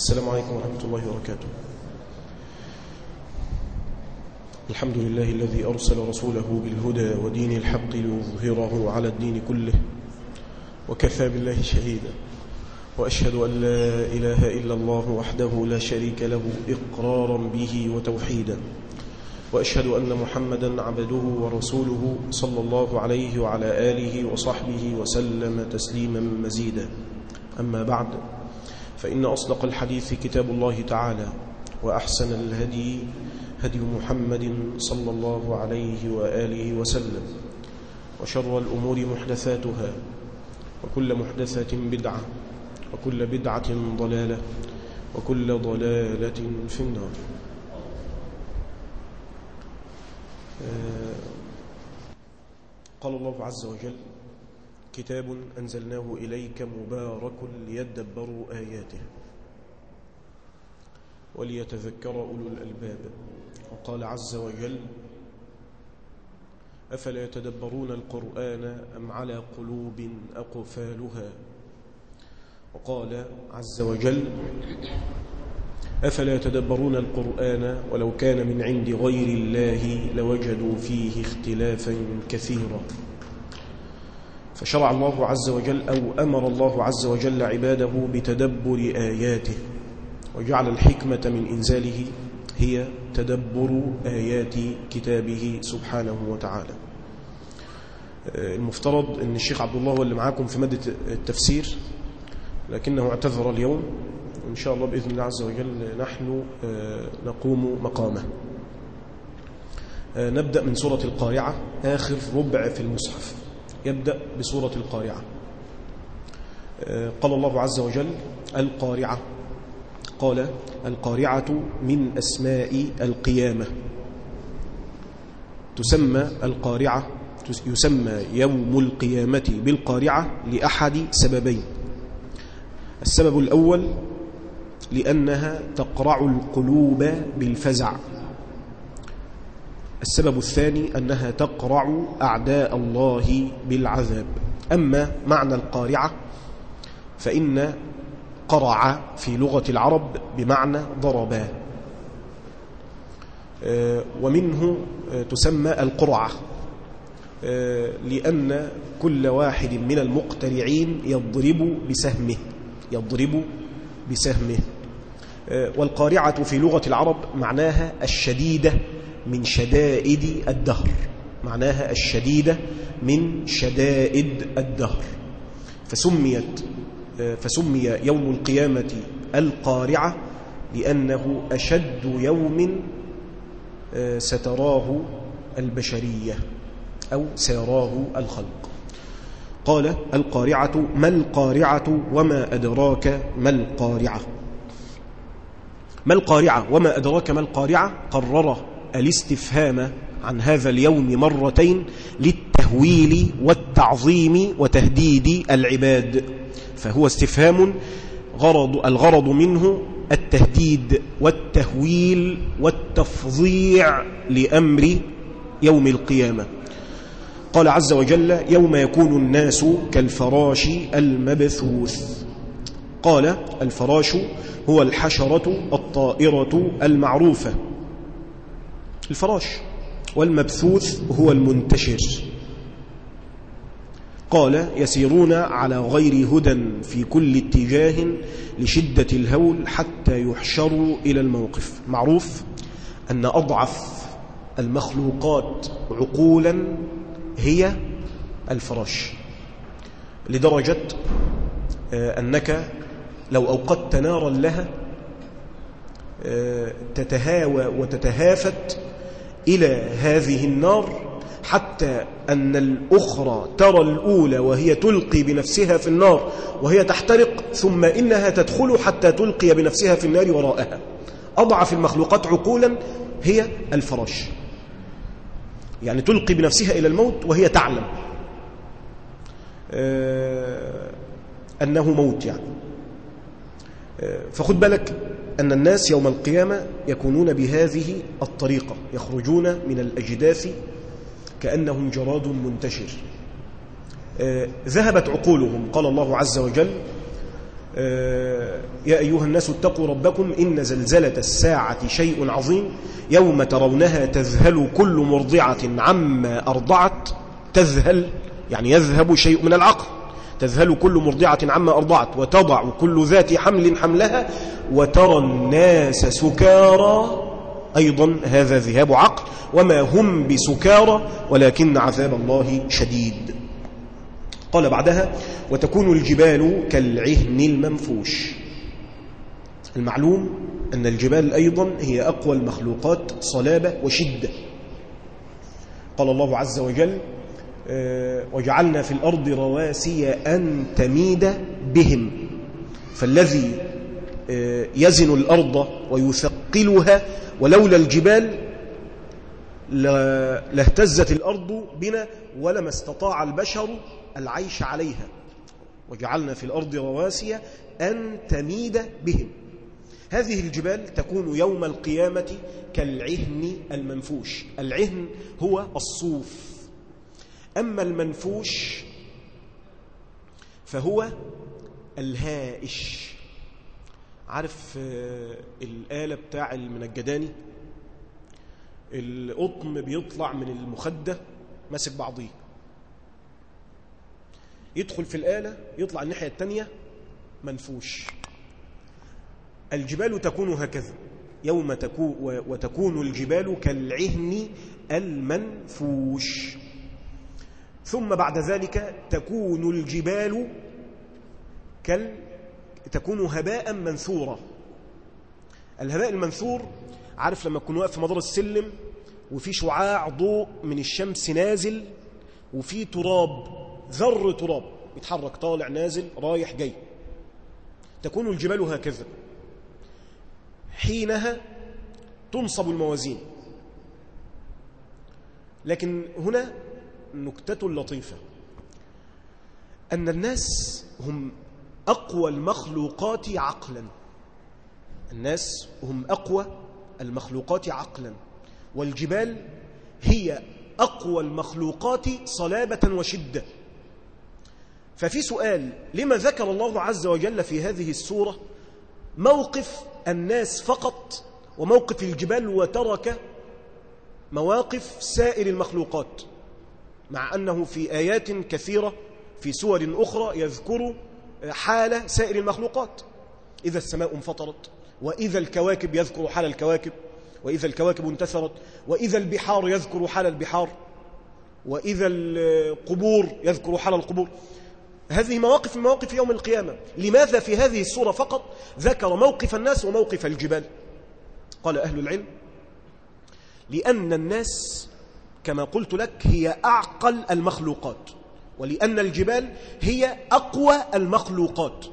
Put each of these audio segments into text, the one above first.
السلام عليكم ورحمة الله وبركاته. الحمد لله الذي أرسل رسوله بالهدى ودين الحق ليظهره على الدين كله وكفى بالله شهيدا. وأشهد أن لا إله إلا الله وحده لا شريك له إقرارا به وتوحيدا. وأشهد أن محمدا عبده ورسوله صلى الله عليه وعلى آله وصحبه وسلم تسليما مزيدا. أما بعد فإن أصدق الحديث كتاب الله تعالى وأحسن الهدي هدي محمد صلى الله عليه وآله وسلم وشر الأمور محدثاتها وكل محدثة بدعة وكل بدعة ضلالة وكل ضلالة في النار. قال الله عز وجل كتاب أنزلناه إليك مبارك ليدبروا آياته وليتذكر أولو الألباب. وقال عز وجل أفلا يتدبرون القرآن أم على قلوب أقفالها؟ وقال عز وجل أفلا يتدبرون القرآن ولو كان من عند غير الله لوجدوا فيه اختلافا كثيرا. فشرع الله عز وجل أو أمر الله عز وجل عباده بتدبر آياته وجعل الحكمة من إنزاله هي تدبر آيات كتابه سبحانه وتعالى. المفترض أن الشيخ عبد الله هو اللي معاكم في مادة التفسير لكنه اعتذر اليوم إن شاء الله بإذن الله عز وجل نحن نقوم مقامه. نبدأ من سورة القارعة آخر ربع في المصحف. يبدأ بسورة القارعة. قال الله عز وجل القارعة. قال القارعة من أسماء القيامة. تسمى القارعة يسمى يوم القيامة بالقارعة لأحد سببين. السبب الأول لأنها تقرع القلوب بالفزع. السبب الثاني أنها تقرع أعداء الله بالعذاب. أما معنى القارعة فإن قرع في لغة العرب بمعنى ضربا. ومنه تسمى القرعة لأن كل واحد من المقترعين يضرب بسهمه يضرب بسهمه. والقارعة في لغة العرب معناها الشديدة. من شدائد الدهر. معناها الشديدة من شدائد الدهر. فسميت فسمي يوم القيامة القارعة لأنه أشد يوم ستراه البشرية أو سيراه الخلق. قال القارعة ما القارعة وما أدراك ما القارعة؟ ما القارعة وما أدراك ما القارعة؟ قرر الاستفهام عن هذا اليوم مرتين للتهويل والتعظيم وتهديد العباد. فهو استفهام غرض الغرض منه التهديد والتهويل والتفظيع لأمر يوم القيامة. قال عز وجل يوم يكون الناس كالفراش المبثوث. قال الفراش هو الحشرة الطائرة المعروفة. الفراش والمبثوث هو المنتشر. قال يسيرون على غير هدى في كل اتجاه لشدة الهول حتى يحشروا إلى الموقف. معروف أن أضعف المخلوقات عقولا هي الفراش. لدرجة أنك لو أوقدت نارا لها تتهاوى وتتهافت إلى هذه النار حتى أن الأخرى ترى الأولى وهي تلقي بنفسها في النار وهي تحترق ثم إنها تدخل حتى تلقي بنفسها في النار وراءها. أضعف المخلوقات عقولا هي الفراش يعني تلقي بنفسها إلى الموت وهي تعلم. أنه موت يعني. فخد بالك أن الناس يوم القيامة يكونون بهذه الطريقة يخرجون من الأجداث كأنهم جراد منتشر. ذهبت عقولهم قال الله عز وجل آه، يا أيها الناس اتقوا ربكم إن زلزلة الساعة شيء عظيم يوم ترونها تذهل كل مرضعة عما أرضعت تذهل يعني يذهب شيء من العقل. تذهل كل مرضعة عما أرضعت وتضع كل ذات حمل حملها وترى الناس سكارى. أيضا هذا ذهاب عقل وما هم بسكارى ولكن عذاب الله شديد. قال بعدها وتكون الجبال كالعهن المنفوش. المعلوم أن الجبال أيضا هي أقوى المخلوقات صلابة وشدة. قال الله عز وجل وجعلنا في الأرض رواسي أن تميد بهم. فالذي آه، يزن الأرض ويثقلها ولولا الجبال لاهتزت الأرض بنا ولما استطاع البشر العيش عليها. وجعلنا في الأرض رواسي أن تميد بهم. هذه الجبال تكون يوم القيامة كالعهن المنفوش. العهن هو الصوف. أما المنفوش فهو الهائش. عارف آه، الآلة بتاع المنجداني؟ القطن بيطلع من المخدة ماسك بعضيه. يدخل في الآلة يطلع الناحية التانية منفوش. الجبال تكون هكذا. يوم تكون وتكون الجبال كالعهن المنفوش. ثم بعد ذلك تكون الجبال كال تكون هباء منثورا. الهباء المنثور عارف لما تكون واقف في مدار السلم وفي شعاع ضوء من الشمس نازل وفي تراب ذر تراب يتحرك طالع نازل رايح جاي. تكون الجبال هكذا. حينها تنصب الموازين. لكن هنا نكتة لطيفة. أن الناس هم أقوى المخلوقات عقلا. الناس هم أقوى المخلوقات عقلا. والجبال هي أقوى المخلوقات صلابة وشدة. ففي سؤال لما ذكر الله عز وجل في هذه السورة موقف الناس فقط وموقف الجبال وترك مواقف سائر المخلوقات؟ مع أنه في آيات كثيرة في سور أخرى يذكر حال سائر المخلوقات. إذا السماء انفطرت وإذا الكواكب يذكر حال الكواكب وإذا الكواكب انتثرت وإذا البحار يذكر حال البحار وإذا القبور يذكر حال القبور. هذه مواقف من مواقف يوم القيامة. لماذا في هذه السورة فقط ذكر موقف الناس وموقف الجبال؟ قال أهل العلم لأن الناس كما قلت لك هي أعقل المخلوقات ولأن الجبال هي أقوى المخلوقات.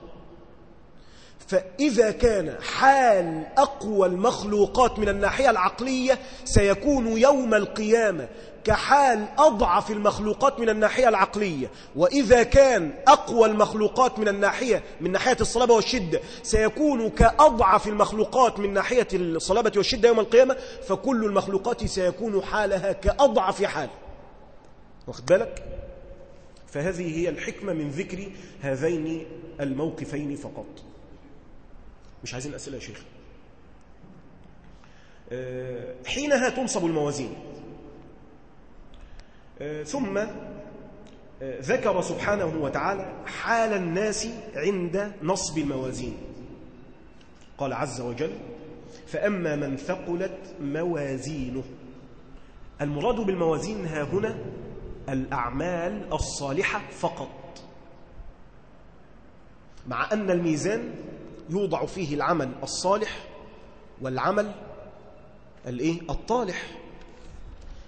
فإذا كان حال أقوى المخلوقات من الناحية العقلية سيكون يوم القيامة كحال أضعف المخلوقات من الناحية العقلية وإذا كان أقوى المخلوقات من الناحية من ناحية الصلابة والشدة سيكون كأضعف المخلوقات من ناحية الصلابة والشدة يوم القيامة فكل المخلوقات سيكون حالها كأضعف حال. واخد بالك؟ فهذه هي الحكمة من ذكر هذين الموقفين فقط. مش عايزين أسئلة يا شيخ. آه، حينها تنصب الموازين. ثم آه، ذكر سبحانه وتعالى حال الناس عند نصب الموازين. قال عز وجل فأما من ثقلت موازينه. المراد بالموازين ها هنا الأعمال الصالحة فقط. مع أن الميزان يوضع فيه العمل الصالح والعمل الإيه؟ الطالح.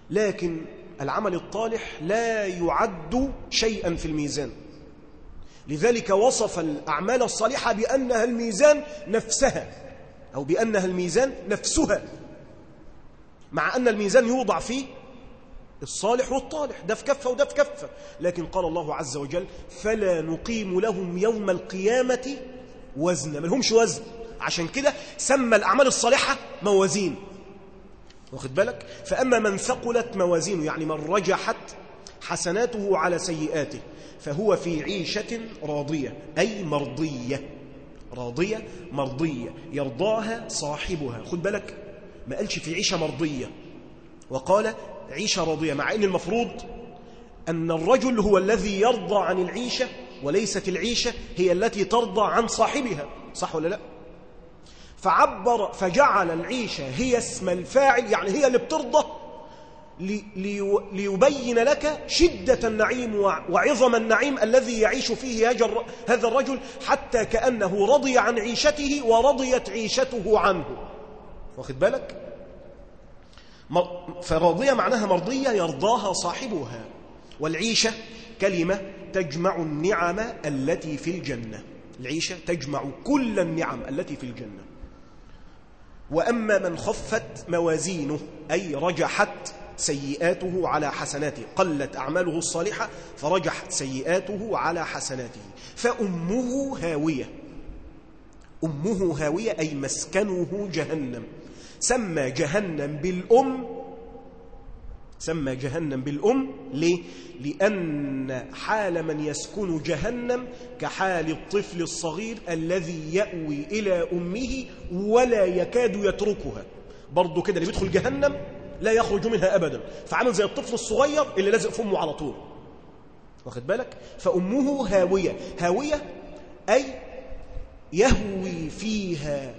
لكن العمل الطالح لا يعد شيئا في الميزان. لذلك وصف الأعمال الصالحة بأنها الميزان نفسها أو بأنها الميزان نفسها مع أن الميزان يوضع فيه الصالح والطالح ده في كفة وده في كفة لكن قال الله عز وجل فلا نقيم لهم يوم القيامة وزنا. ما لهمش وزن. عشان كده سمى الأعمال الصالحة موازين. واخد بالك؟ فأما من ثقلت موازينه يعني من رجحت حسناته على سيئاته فهو في عيشة راضية أي مرضية. راضية مرضية. يرضاها صاحبها. خد بالك؟ ما قالش في عيشة مرضية. وقال عيشة راضية مع أن المفروض أن الرجل هو الذي يرضى عن العيشة وليست العيشة هي التي ترضى عن صاحبها. صح ولا لا؟ فعبر فجعل العيشة هي اسم الفاعل يعني هي اللي بترضى ليبين لك شدة النعيم وعظم النعيم الذي يعيش فيه هذا الرجل حتى كأنه رضي عن عيشته ورضيت عيشته عنه. واخد بالك؟ فراضية معناها مرضية يرضاها صاحبها. والعيشة كلمة تجمع النعم التي في الجنة. العيشة تجمع كل النعم التي في الجنة. وأما من خفت موازينه أي رجحت سيئاته على حسناته قلت أعماله الصالحة فرجحت سيئاته على حسناته. فأمه هاوية. أمه هاوية أي مسكنه جهنم. سمى جهنم بالأم سمى جهنم بالأم. ليه؟ لأن حال من يسكن جهنم كحال الطفل الصغير الذي يأوي إلى أمه ولا يكاد يتركها. برضو كده اللي بيدخل جهنم لا يخرج منها أبدا. فعمل زي الطفل الصغير اللي لازق في أمه على طول. واخد بالك؟ فأمه هاوية. هاوية أي يهوي فيها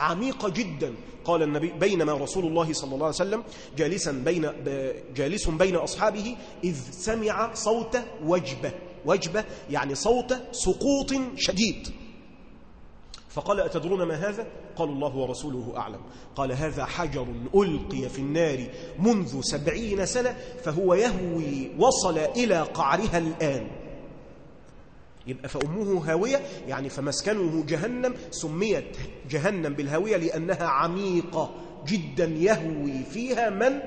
عميقة جدا. قال النبي بينما رسول الله صلى الله عليه وسلم جالسا بين جالس بين أصحابه إذ سمع صوت وجبة. وجبة يعني صوت سقوط شديد. فقال أتدرون ما هذا؟ قال الله ورسوله أعلم. قال هذا حجر ألقي في النار منذ سبعين سنة فهو يهوي وصل إلى قعرها الآن. يبقى فأمه هاوية يعني فمسكنه جهنم سميت جهنم بالهاوية لأنها عميقة جدا يهوي فيها من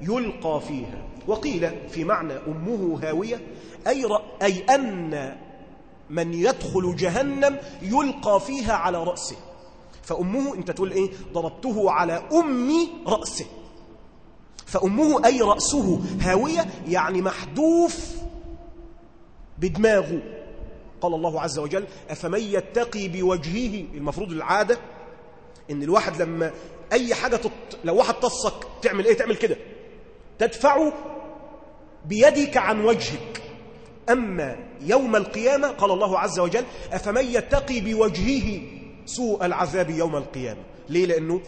يلقى فيها. وقيل في معنى أمه هاوية أي, أي أن من يدخل جهنم يلقى فيها على رأسه. فأمه أنت تقول إيه؟ ضربته على أم رأسه. فأمه أي رأسه؟ هاوية يعني محدوف بدماغه. قال الله عز وجل أفمن يتقي بوجهه؟ المفروض العادة إن الواحد لما أي حاجة تط... لو واحد تصك تعمل إيه؟ تعمل كده. تدفعه بيدك عن وجهك. أما يوم القيامة قال الله عز وجل أفمن يتقي بوجهه سوء العذاب يوم القيامة؟ ليه؟ لأنه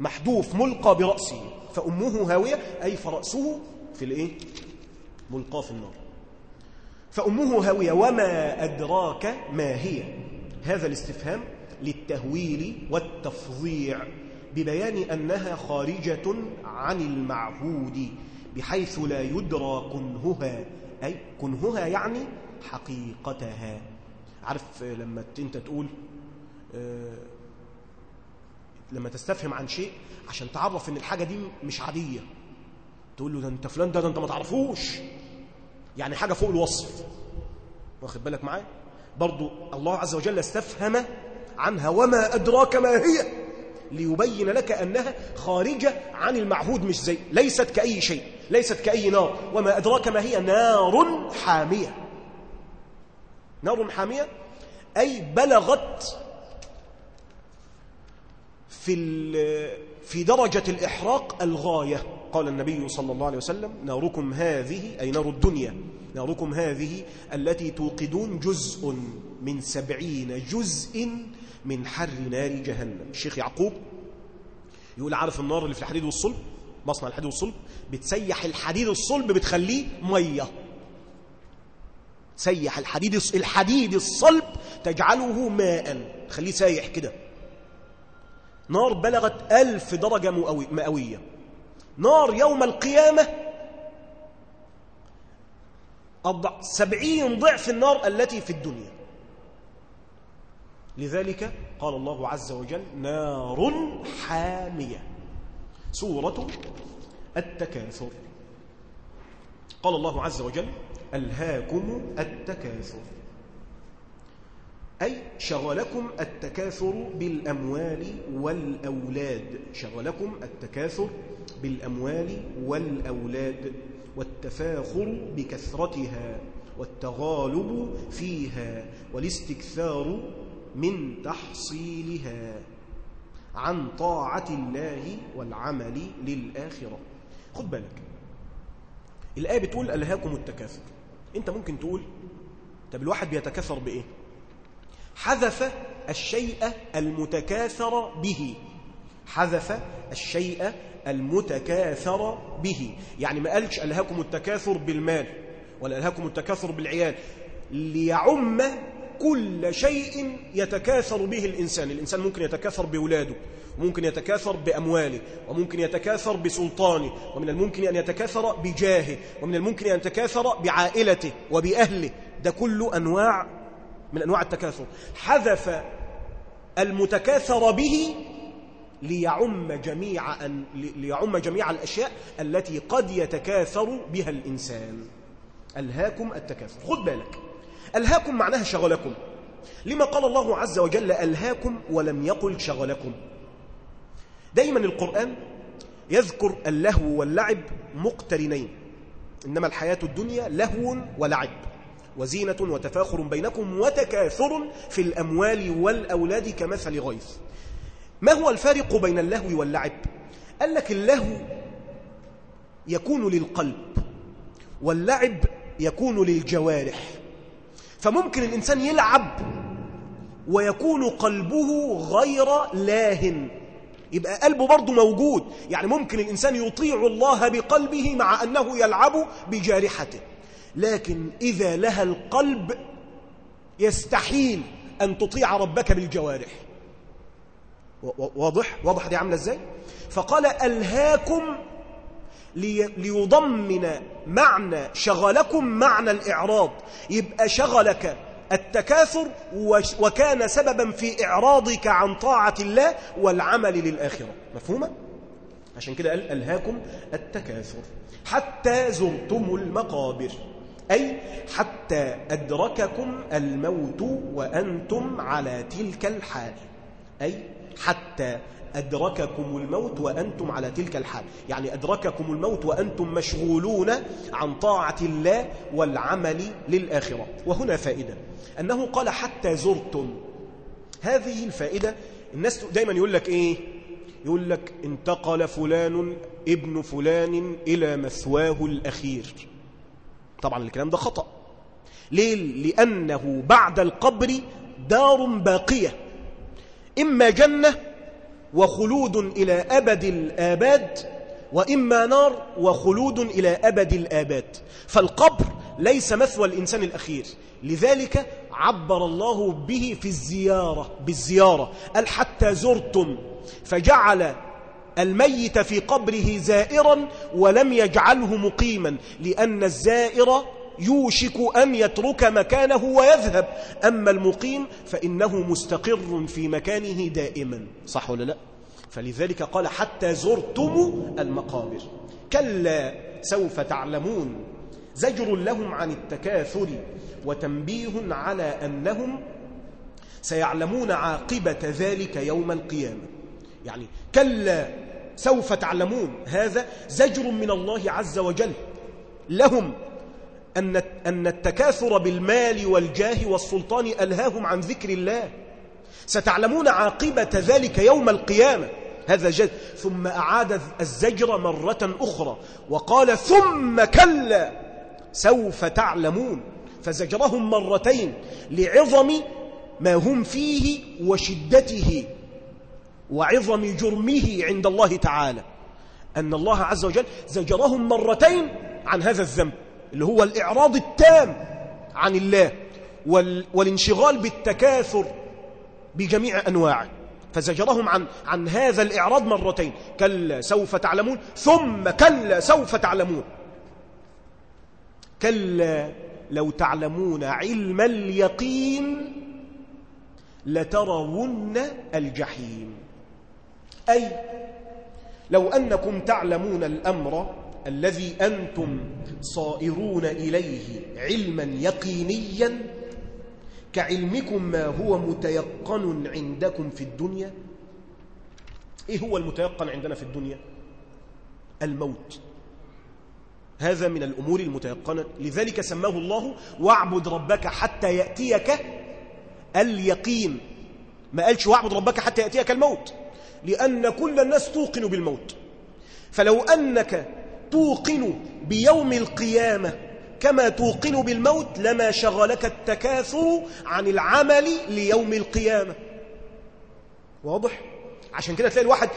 محدوف ملقى برأسه. فأمه هاوية أي فرأسه في الإيه؟ ملقى في النار. فأمه هاوية وما أدراك ما هي؟ هذا الاستفهام للتهويل والتفظيع ببيان أنها خارجة عن المعهود بحيث لا يدرى كنهها أي كنهها يعني حقيقتها. عارف لما أنت تقول آه، لما تستفهم عن شيء عشان تعرف إن الحاجة دي مش عادية تقول له ده أنت فلان ده, ده أنت ما تعرفوش. يعني حاجة فوق الوصف. واخد بالك معايا؟ برضو الله عز وجل استفهم عنها وما أدراك ما هي؟ ليبين لك أنها خارجة عن المعهود مش زي ليست كأي شيء ليست كأي نار. وما أدراك ما هي؟ نار حامية. نار حامية؟ أي بلغت في في درجة الإحراق الغاية. قال النبي صلى الله عليه وسلم ناركم هذه أي نار الدنيا ناركم هذه التي توقدون جزء من سبعين جزء من حر نار جهنم. الشيخ يعقوب يقول عارف النار اللي في الحديد والصلب؟ مصنع الحديد والصلب؟ بتسيح الحديد الصلب بتخليه مية. سيح الحديد الحديد الصلب تجعله ماء تخليه سايح كده. نار بلغت ألف درجة مئوية. نار يوم القيامة. سبعين ضعف النار التي في الدنيا. لذلك قال الله عز وجل نار حامية. سورة التكاثر. قال الله عز وجل ألهاكم التكاثر. أي شغلكم التكاثر بالأموال والأولاد. شغلكم التكاثر بالأموال والأولاد والتفاخر بكثرتها والتغالب فيها والاستكثار من تحصيلها عن طاعة الله والعمل للآخرة. خد بالك. الآية بتقول ألهاكم التكاثر. أنت ممكن تقول طب الواحد بيتكاثر بإيه؟ حذف الشيء المتكاثر به. حذف الشيء المتكاثر به. يعني ما قالش ألهاكم التكاثر بالمال ولا ألهاكم التكاثر بالعيال. ليعم كل شيء يتكاثر به الإنسان. الإنسان ممكن يتكاثر بولاده وممكن يتكاثر بأمواله وممكن يتكاثر بسلطانه ومن الممكن أن يتكاثر بجاهه ومن الممكن أن يتكاثر بعائلته وبأهله. ده كله أنواع من أنواع التكاثر. حذف المتكاثر به ليعم جميع, أن ليعم جميع الأشياء التي قد يتكاثر بها الإنسان. ألهاكم التكاثر. خد بالك. ألهاكم معناها شغلكم. لما قال الله عز وجل ألهاكم ولم يقل شغلكم. دايما القرآن يذكر اللهو واللعب مقترنين. إنما الحياة الدنيا لهو ولعب وزينة وتفاخر بينكم وتكاثر في الأموال والأولاد كمثل غيث. ما هو الفارق بين اللهو واللعب؟ قال لك اللهو يكون للقلب واللعب يكون للجوارح. فممكن الإنسان يلعب ويكون قلبه غير لاهن. يبقى قلبه برضه موجود. يعني ممكن الإنسان يطيع الله بقلبه مع أنه يلعب بجارحته. لكن إذا لها القلب يستحيل أن تطيع ربك بالجوارح. واضح؟ واضح دي عاملة إزاي؟ فقال ألهاكم ليضمن معنى شغلكم معنى الإعراض. يبقى شغلك التكاثر وكان سببا في إعراضك عن طاعة الله والعمل للآخرة. مفهومة؟ عشان كده قال ألهاكم التكاثر. حتى زرتم المقابر أي حتى أدرككم الموت وأنتم على تلك الحال أي حتى أدرككم الموت وأنتم على تلك الحال. يعني أدرككم الموت وأنتم مشغولون عن طاعة الله والعمل للآخرة. وهنا فائدة. أنه قال حتى زرتم. هذه الفائدة الناس دايما يقول لك إيه؟ يقول لك انتقل فلان ابن فلان إلى مثواه الأخير. طبعا الكلام ده خطأ. ليه؟ لأنه بعد القبر دار باقية. إما جنة وخلود إلى أبد الآباد وإما نار وخلود إلى أبد الآباد. فالقبر ليس مثوى الإنسان الأخير. لذلك عبر الله به في الزيارة بالزيارة. قال حتى زرتم. فجعل الميت في قبره زائرا ولم يجعله مقيما لأن الزائر يوشك أن يترك مكانه ويذهب. أما المقيم فإنه مستقر في مكانه دائما. صح ولا لا؟ فلذلك قال حتى زرتم المقابر. كلا سوف تعلمون زجر لهم عن التكاثر وتنبيه على أنهم سيعلمون عاقبة ذلك يوم القيامة. يعني كلا سوف تعلمون هذا زجر من الله عز وجل. لهم أن أن التكاثر بالمال والجاه والسلطان ألهاهم عن ذكر الله. ستعلمون عاقبة ذلك يوم القيامة. هذا جد. ثم أعاد الزجر مرة أخرى وقال ثم كلا سوف تعلمون. فزجرهم مرتين لعظم ما هم فيه وشدته وعظم جرمه عند الله تعالى. أن الله عز وجل زجرهم مرتين عن هذا الذنب. اللي هو الإعراض التام عن الله والانشغال بالتكاثر بجميع أنواعه. فزجرهم عن, عن هذا الإعراض مرتين كلا سوف تعلمون ثم كلا سوف تعلمون. كلا لو تعلمون علم اليقين لترون الجحيم. أي لو أنكم تعلمون الأمر الذي أنتم صائرون إليه علما يقينيا كعلمكم ما هو متيقن عندكم في الدنيا؟ إيه هو المتيقن عندنا في الدنيا؟ الموت. هذا من الأمور المتيقنة. لذلك سماه الله واعبد ربك حتى يأتيك اليقين. ما قالش واعبد ربك حتى يأتيك الموت؟ لأن كل الناس توقن بالموت. فلو أنك توقن بيوم القيامة. كما توقن بالموت لما شغلك التكاثر عن العمل ليوم القيامة. واضح؟ عشان كده تلاقي الواحد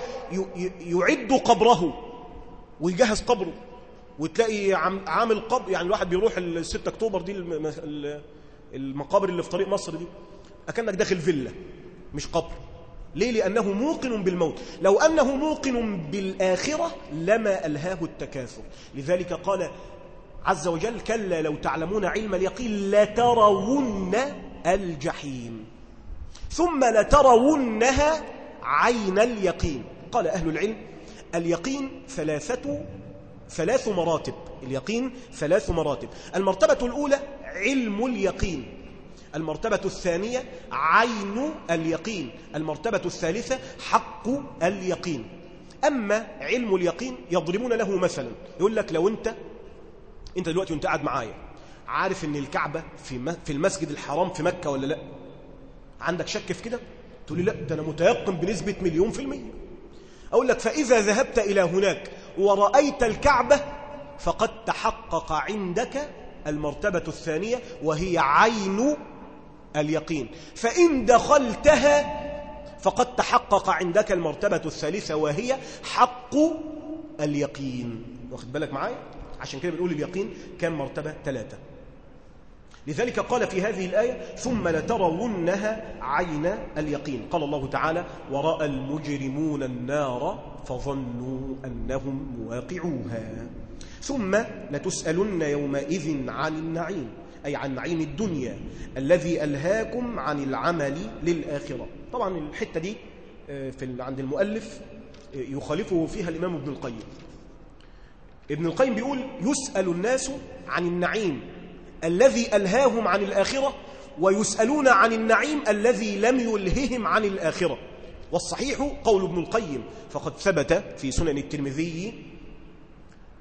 يعد قبره ويجهز قبره. وتلاقي عامل قبر يعني الواحد بيروح ال 6 أكتوبر دي المقابر اللي في طريق مصر دي. أكنك داخل فيلا مش قبر. ليه؟ لأنه موقن بالموت. لو أنه موقن بالآخرة لما ألهاه التكاثر. لذلك قال عز وجل كلا لو تعلمون علم اليقين لترون الجحيم. ثم لترونها عين اليقين. قال أهل العلم اليقين ثلاثة ثلاث مراتب. اليقين ثلاث مراتب. المرتبة الأولى علم اليقين. المرتبة الثانية عين اليقين. المرتبة الثالثة حق اليقين. أما علم اليقين يضربون له مثلا. يقول لك لو أنت أنت دلوقتي وأنت قاعد معايا عارف أن الكعبة في في المسجد الحرام في مكة ولا لأ؟ عندك شك في كده؟ تقول لي لأ ده أنا متيقن بنسبة مليون في المية. أقول لك فإذا ذهبت إلى هناك ورأيت الكعبة فقد تحقق عندك المرتبة الثانية وهي عين اليقين. فإن دخلتها فقد تحقق عندك المرتبة الثالثة وهي حق اليقين. واخد بالك معايا؟ عشان كده بنقول اليقين كان مرتبة ثلاثة. لذلك قال في هذه الآية ثم لترونها عين اليقين. قال الله تعالى ورأى المجرمون النار فظنوا أنهم مواقعوها. ثم لتسألن يومئذ عن النعيم. أي عن نعيم الدنيا الذي ألهاكم عن العمل للآخرة. طبعا الحتة دي آه، في عند المؤلف آه، يخالفه فيها الإمام ابن القيم. ابن القيم بيقول يسأل الناس عن النعيم الذي ألهاهم عن الآخرة ويسألون عن النعيم الذي لم يلههم عن الآخرة. والصحيح قول ابن القيم فقد ثبت في سنن الترمذي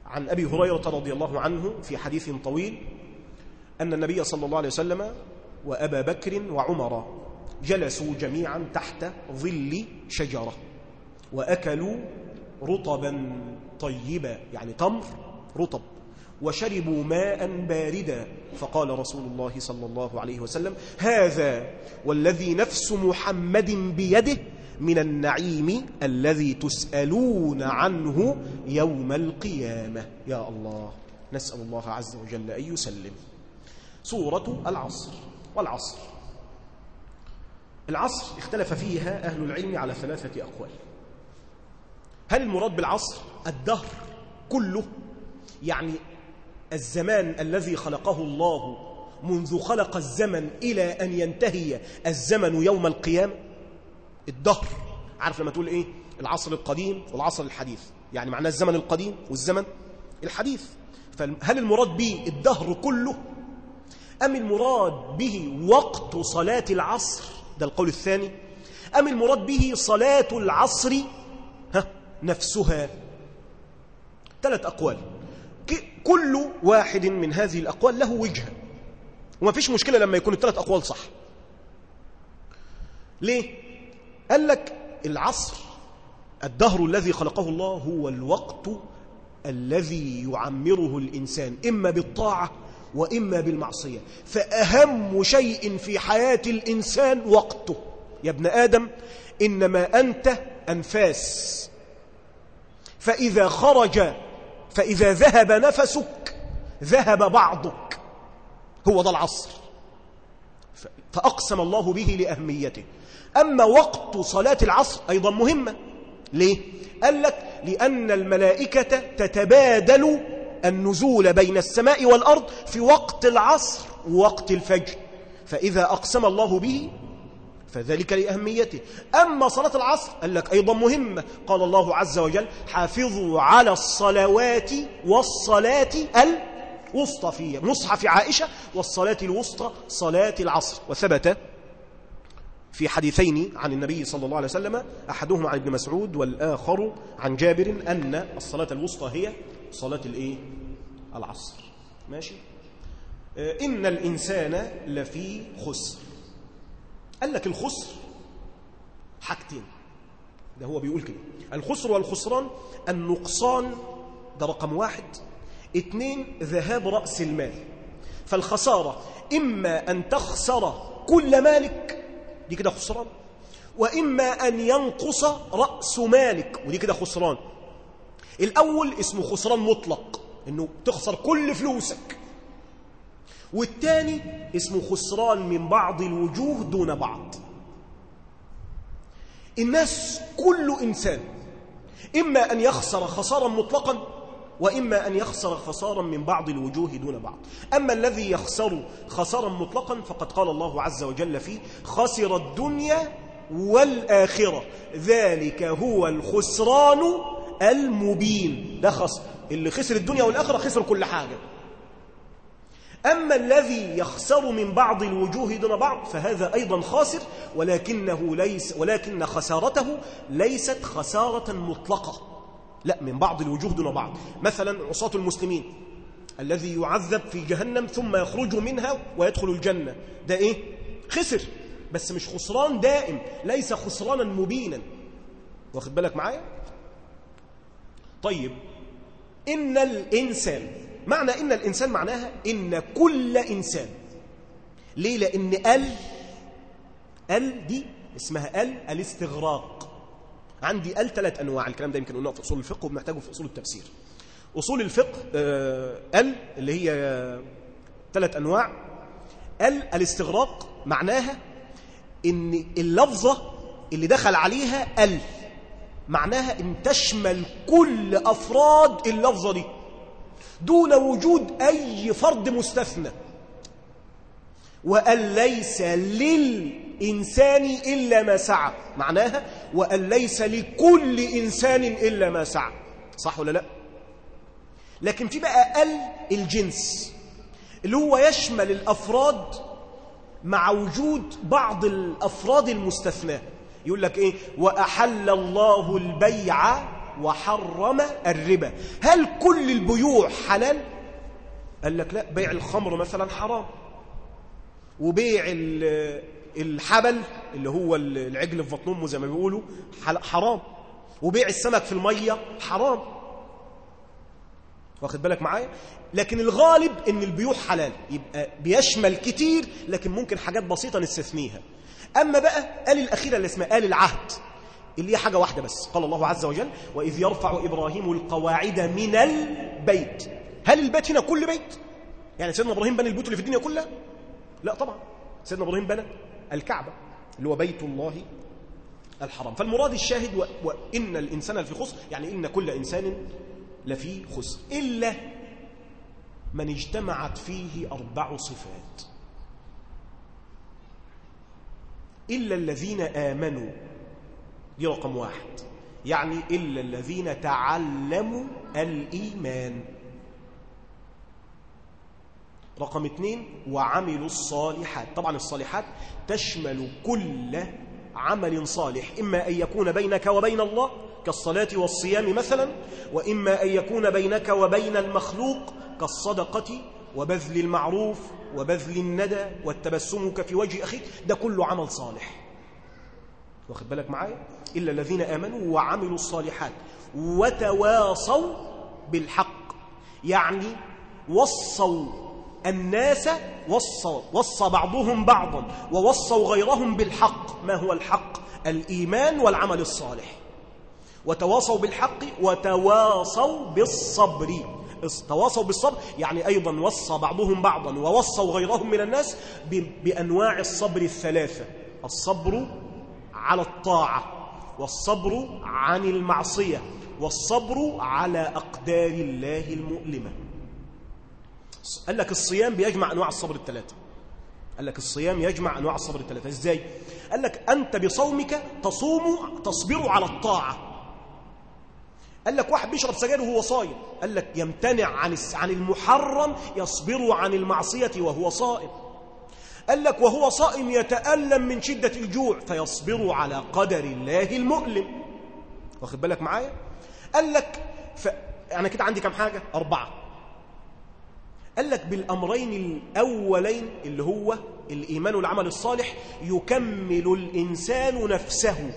عن أبي هريرة رضي الله عنه في حديث طويل أن النبي صلى الله عليه وسلم وأبا بكر وعمر جلسوا جميعا تحت ظل شجرة وأكلوا رطبا طيبا يعني تمر رطب وشربوا ماء باردا. فقال رسول الله صلى الله عليه وسلم هذا والذي نفس محمد بيده من النعيم الذي تسألون عنه يوم القيامة. يا الله نسأل الله عز وجل أن يسلم. سورة العصر. والعصر. العصر اختلف فيها أهل العلم على ثلاثة أقوال. هل المراد بالعصر الدهر كله؟ يعني الزمان الذي خلقه الله منذ خلق الزمن إلى أن ينتهي الزمن يوم القيامة الدهر. عارف لما تقول إيه؟ العصر القديم والعصر الحديث. يعني معناه الزمن القديم والزمن الحديث. فهل المراد به الدهر كله؟ أم المراد به وقت صلاة العصر؟ ده القول الثاني. أم المراد به صلاة العصر؟ ها نفسها. ثلاث أقوال. كل واحد من هذه الأقوال له وجهة وما فيش مشكلة لما يكون الثلاث أقوال صح. ليه؟ قال لك العصر الدهر الذي خلقه الله هو الوقت الذي يعمره الإنسان إما بالطاعة وإما بالمعصية. فأهم شيء في حياة الإنسان وقته. يا ابن آدم إنما أنت أنفاس. فإذا خرج فإذا ذهب نفسك ذهب بعضك. هو ده العصر. فأقسم الله به لأهميته. أما وقت صلاة العصر أيضا مهمة. ليه؟ قال لك لأن الملائكة تتبادل النزول بين السماء والأرض في وقت العصر ووقت الفجر. فإذا أقسم الله به فذلك لأهميته. أما صلاة العصر قال لك أيضا مهمة. قال الله عز وجل حافظوا على الصلوات والصلاة الوسطى في مصحف عائشة والصلاة الوسطى صلاة العصر. وثبت في حديثين عن النبي صلى الله عليه وسلم أحدهما عن ابن مسعود والآخر عن جابر أن الصلاة الوسطى هي صلاة الإيه؟ العصر. ماشي؟ إن الإنسان لفي خسر. قال لك الخسر حاجتين. ده هو بيقول كده. الخسر والخسران النقصان ده رقم واحد. اتنين ذهاب رأس المال. فالخسارة إما أن تخسر كل مالك دي كده خسران. وإما أن ينقص رأس مالك ودي كده خسران. الأول اسمه خسران مطلق إنه تخسر كل فلوسك. والتاني اسمه خسران من بعض الوجوه دون بعض. الناس كل إنسان إما أن يخسر خسارا مطلقا وإما أن يخسر خسارا من بعض الوجوه دون بعض. أما الذي يخسر خسارا مطلقا فقد قال الله عز وجل فيه خسر الدنيا والآخرة. ذلك هو الخسران المبين. ده خسر اللي خسر الدنيا والآخرة خسر كل حاجة. أما الذي يخسر من بعض الوجوه دون بعض فهذا أيضا خاسر ولكنه ليس ولكن خسارته ليست خسارة مطلقة. لا من بعض الوجوه دون بعض. مثلا عصاة المسلمين. الذي يعذب في جهنم ثم يخرج منها ويدخل الجنة. ده إيه؟ خسر. بس مش خسران دائم ليس خسرانا مبينا. واخد بالك معايا؟ طيب إن الإنسان معنى إن الإنسان معناها إن كل إنسان. ليه؟ لأن ال ال دي اسمها ال الاستغراق. عندي ال ثلاث أنواع الكلام ده يمكن قلناه في أصول الفقه وبنحتاجه في أصول التفسير. أصول الفقه آه ال اللي هي ثلاث أنواع. ال الاستغراق معناها إن اللفظة اللي دخل عليها ال. معناها إن تشمل كل أفراد اللفظة دي. دون وجود أي فرد مستثنى. وأن ليس للإنسان إلا ما سعى. معناها وأن ليس لكل إنسان إلا ما سعى. صح ولا لا؟ لكن في بقى ال الجنس. اللي هو يشمل الأفراد مع وجود بعض الأفراد المستثنى يقول لك إيه؟ وأحل الله البيع وحرم الربا. هل كل البيوع حلال؟ قال لك لا بيع الخمر مثلا حرام. وبيع الحبل اللي هو العجل في بطن امه زي ما بيقولوا حرام. وبيع السمك في المية حرام. واخد بالك معايا؟ لكن الغالب إن البيوع حلال. يبقى بيشمل كتير لكن ممكن حاجات بسيطة نستثنيها. أما بقى قال الأخيرة اللي اسمها قال العهد اللي هي حاجة واحدة بس قال الله عز وجل وإذ يرفع إبراهيم القواعد من البيت. هل البيت هنا كل بيت؟ يعني سيدنا إبراهيم بنى البيوت اللي في الدنيا كلها؟ لا طبعا. سيدنا إبراهيم بنى الكعبة اللي هو بيت الله الحرام. فالمراد الشاهد و... وان الإنسان لفي خسر يعني إن كل إنسان لفي خسر. إلا من اجتمعت فيه أربع صفات. إلا الذين آمنوا. دي رقم واحد. يعني إلا الذين تعلموا الإيمان. رقم اثنين وعملوا الصالحات. طبعا الصالحات تشمل كل عمل صالح. إما أن يكون بينك وبين الله كالصلاة والصيام مثلا وإما أن يكون بينك وبين المخلوق كالصدقة وبذل المعروف. وبذل الندى والتبسمك في وجه أخيك ده كله عمل صالح. واخد بالك معايا؟ إلا الذين آمنوا وعملوا الصالحات وتواصوا بالحق. يعني وصوا الناس وصوا وصى بعضهم بعضا ووصوا غيرهم بالحق. ما هو الحق؟ الإيمان والعمل الصالح. وتواصوا بالحق وتواصوا بالصبر. تواصوا بالصبر. يعني أيضا وصى بعضهم بعضا ووصوا غيرهم من الناس بأنواع الصبر الثلاثة. الصبر على الطاعة والصبر عن المعصية والصبر على أقدار الله المؤلمة. قال لك الصيام بيجمع أنواع الصبر الثلاثة. قال لك الصيام يجمع أنواع الصبر الثلاثة. إزاي؟ قال لك أنت بصومك تصوم تصبر على الطاعة. قال لك واحد بيشرب سجاير وهو صايم قال لك يمتنع عن عن المحرم يصبر عن المعصية وهو صائم. قال لك وهو صائم يتألم من شدة الجوع فيصبر على قدر الله المؤلم. واخد بالك معايا؟ قال لك ف... أنا كده عندي كم حاجة؟ أربعة. قال لك بالأمرين الأولين اللي هو الإيمان والعمل الصالح يكمل الإنسان نفسه.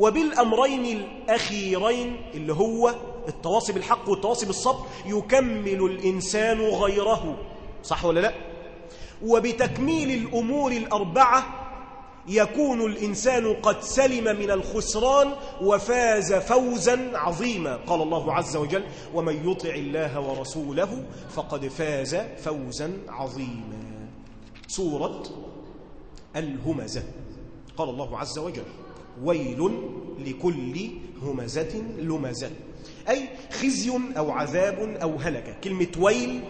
وبالأمرين الأخيرين اللي هو التواصي بالحق والتواصي بالصبر يكمل الإنسان غيره. صح ولا لا؟ وبتكميل الأمور الأربعة يكون الإنسان قد سلم من الخسران وفاز فوزا عظيما. قال الله عز وجل ومن يطع الله ورسوله فقد فاز فوزا عظيما. سورة الهمزة. قال الله عز وجل ويل لكل همزة لمزة. أي خزي أو عذاب أو هلكة كلمة ويل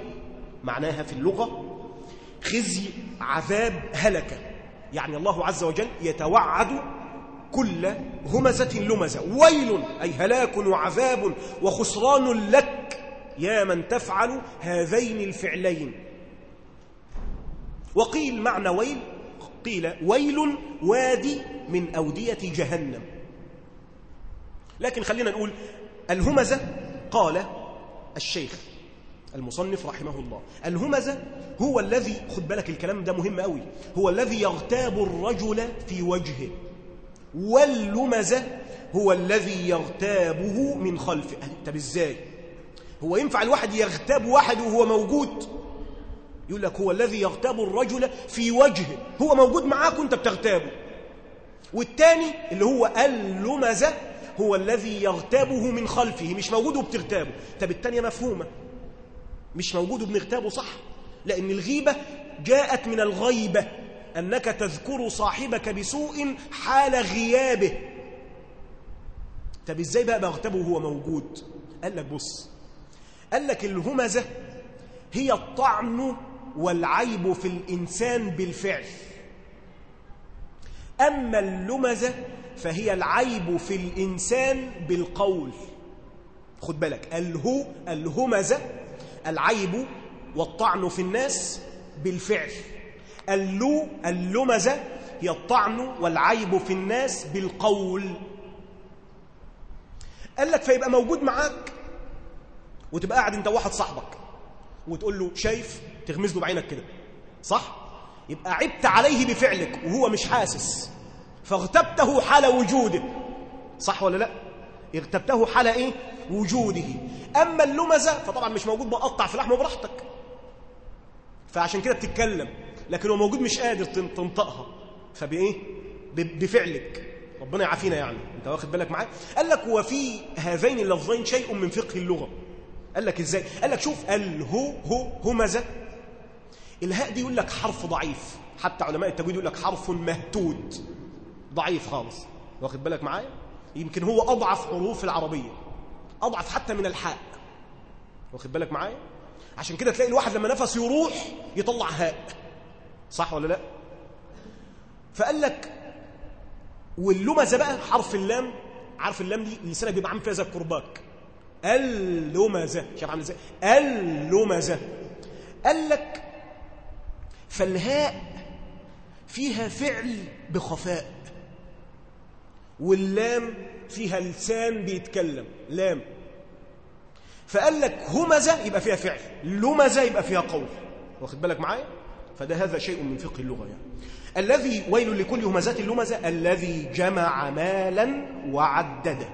معناها في اللغة خزي عذاب هلكة يعني الله عز وجل يتوعد كل همزة لمزة. ويل أي هلاك وعذاب وخسران لك. يا من تفعل هذين الفعلين. وقيل معنى ويل قيل ويل وادي من أودية جهنم. لكن خلينا نقول الهمزة قال الشيخ المصنف رحمه الله الهمزة هو الذي خد بالك الكلام ده مهم قوي هو الذي يغتاب الرجل في وجهه. واللمزة هو الذي يغتابه من خلفه. طب إزاي؟ هو ينفع الواحد يغتاب واحد وهو موجود؟ يقول لك هو الذي يغتاب الرجل في وجهه هو موجود معاك وانت بتغتابه. والتاني اللي هو اللمزة هو الذي يغتابه من خلفه مش موجود وبتغتابه. طب التانية مفهومة. مش موجود وبنغتابه صح لأن الغيبة جاءت من الغيبة أنك تذكر صاحبك بسوء حال غيابه. طب إزاي بقى بغتابه وهو موجود؟ قال لك بص قال لك الهمزة هي الطعن والعيب في الإنسان بالفعل. أما اللمزة فهي العيب في الإنسان بالقول. خد بالك الهو الهمزة العيب والطعن في الناس بالفعل. اللو اللمزة هي الطعن والعيب في الناس بالقول. قال لك فيبقى موجود معاك وتبقى قاعد انت واحد صاحبك وتقول له شايف تغمز له بعينك كده. صح؟ يبقى عبت عليه بفعلك وهو مش حاسس. فاغتبته حال وجوده. صح ولا لا؟ اغتبته حال إيه؟ وجوده. أما اللمزة فطبعا مش موجود بقطع في لحمه براحتك. فعشان كده بتتكلم لكن هو موجود مش قادر تنطقها. فبإيه؟ بفعلك. ربنا يعافينا يعني. أنت واخد بالك معايا؟ قال لك وفي هذين اللفظين شيء من فقه اللغة. قال لك إزاي؟ قال لك شوف الهو هو همزة. الهاء دي يقول لك حرف ضعيف. حتى علماء التجويد يقول لك حرف مهتود. ضعيف خالص. واخد بالك معايا؟ يمكن هو أضعف حروف العربية. أضعف حتى من الحاء. واخد بالك معايا؟ عشان كده تلاقي الواحد لما نفسه يروح يطلع هاء. صح ولا لا؟ فقال لك واللمزة بقى حرف اللام. عارف اللام دي؟ لسانك بيبقى عامل فيها زي الكرباك. اللمزة. شايف عامل إزاي؟ اللمزة. قال لك فالهاء فيها فعل بخفاء واللام فيها لسان بيتكلم لام. فقال لك همزة يبقى فيها فعل لمزة يبقى فيها قول. واخد بالك معايا؟ فده هذا شيء من فقه اللغة يعني. الذي ويل لكل همزات اللمزة الذي جمع مالا وعدده.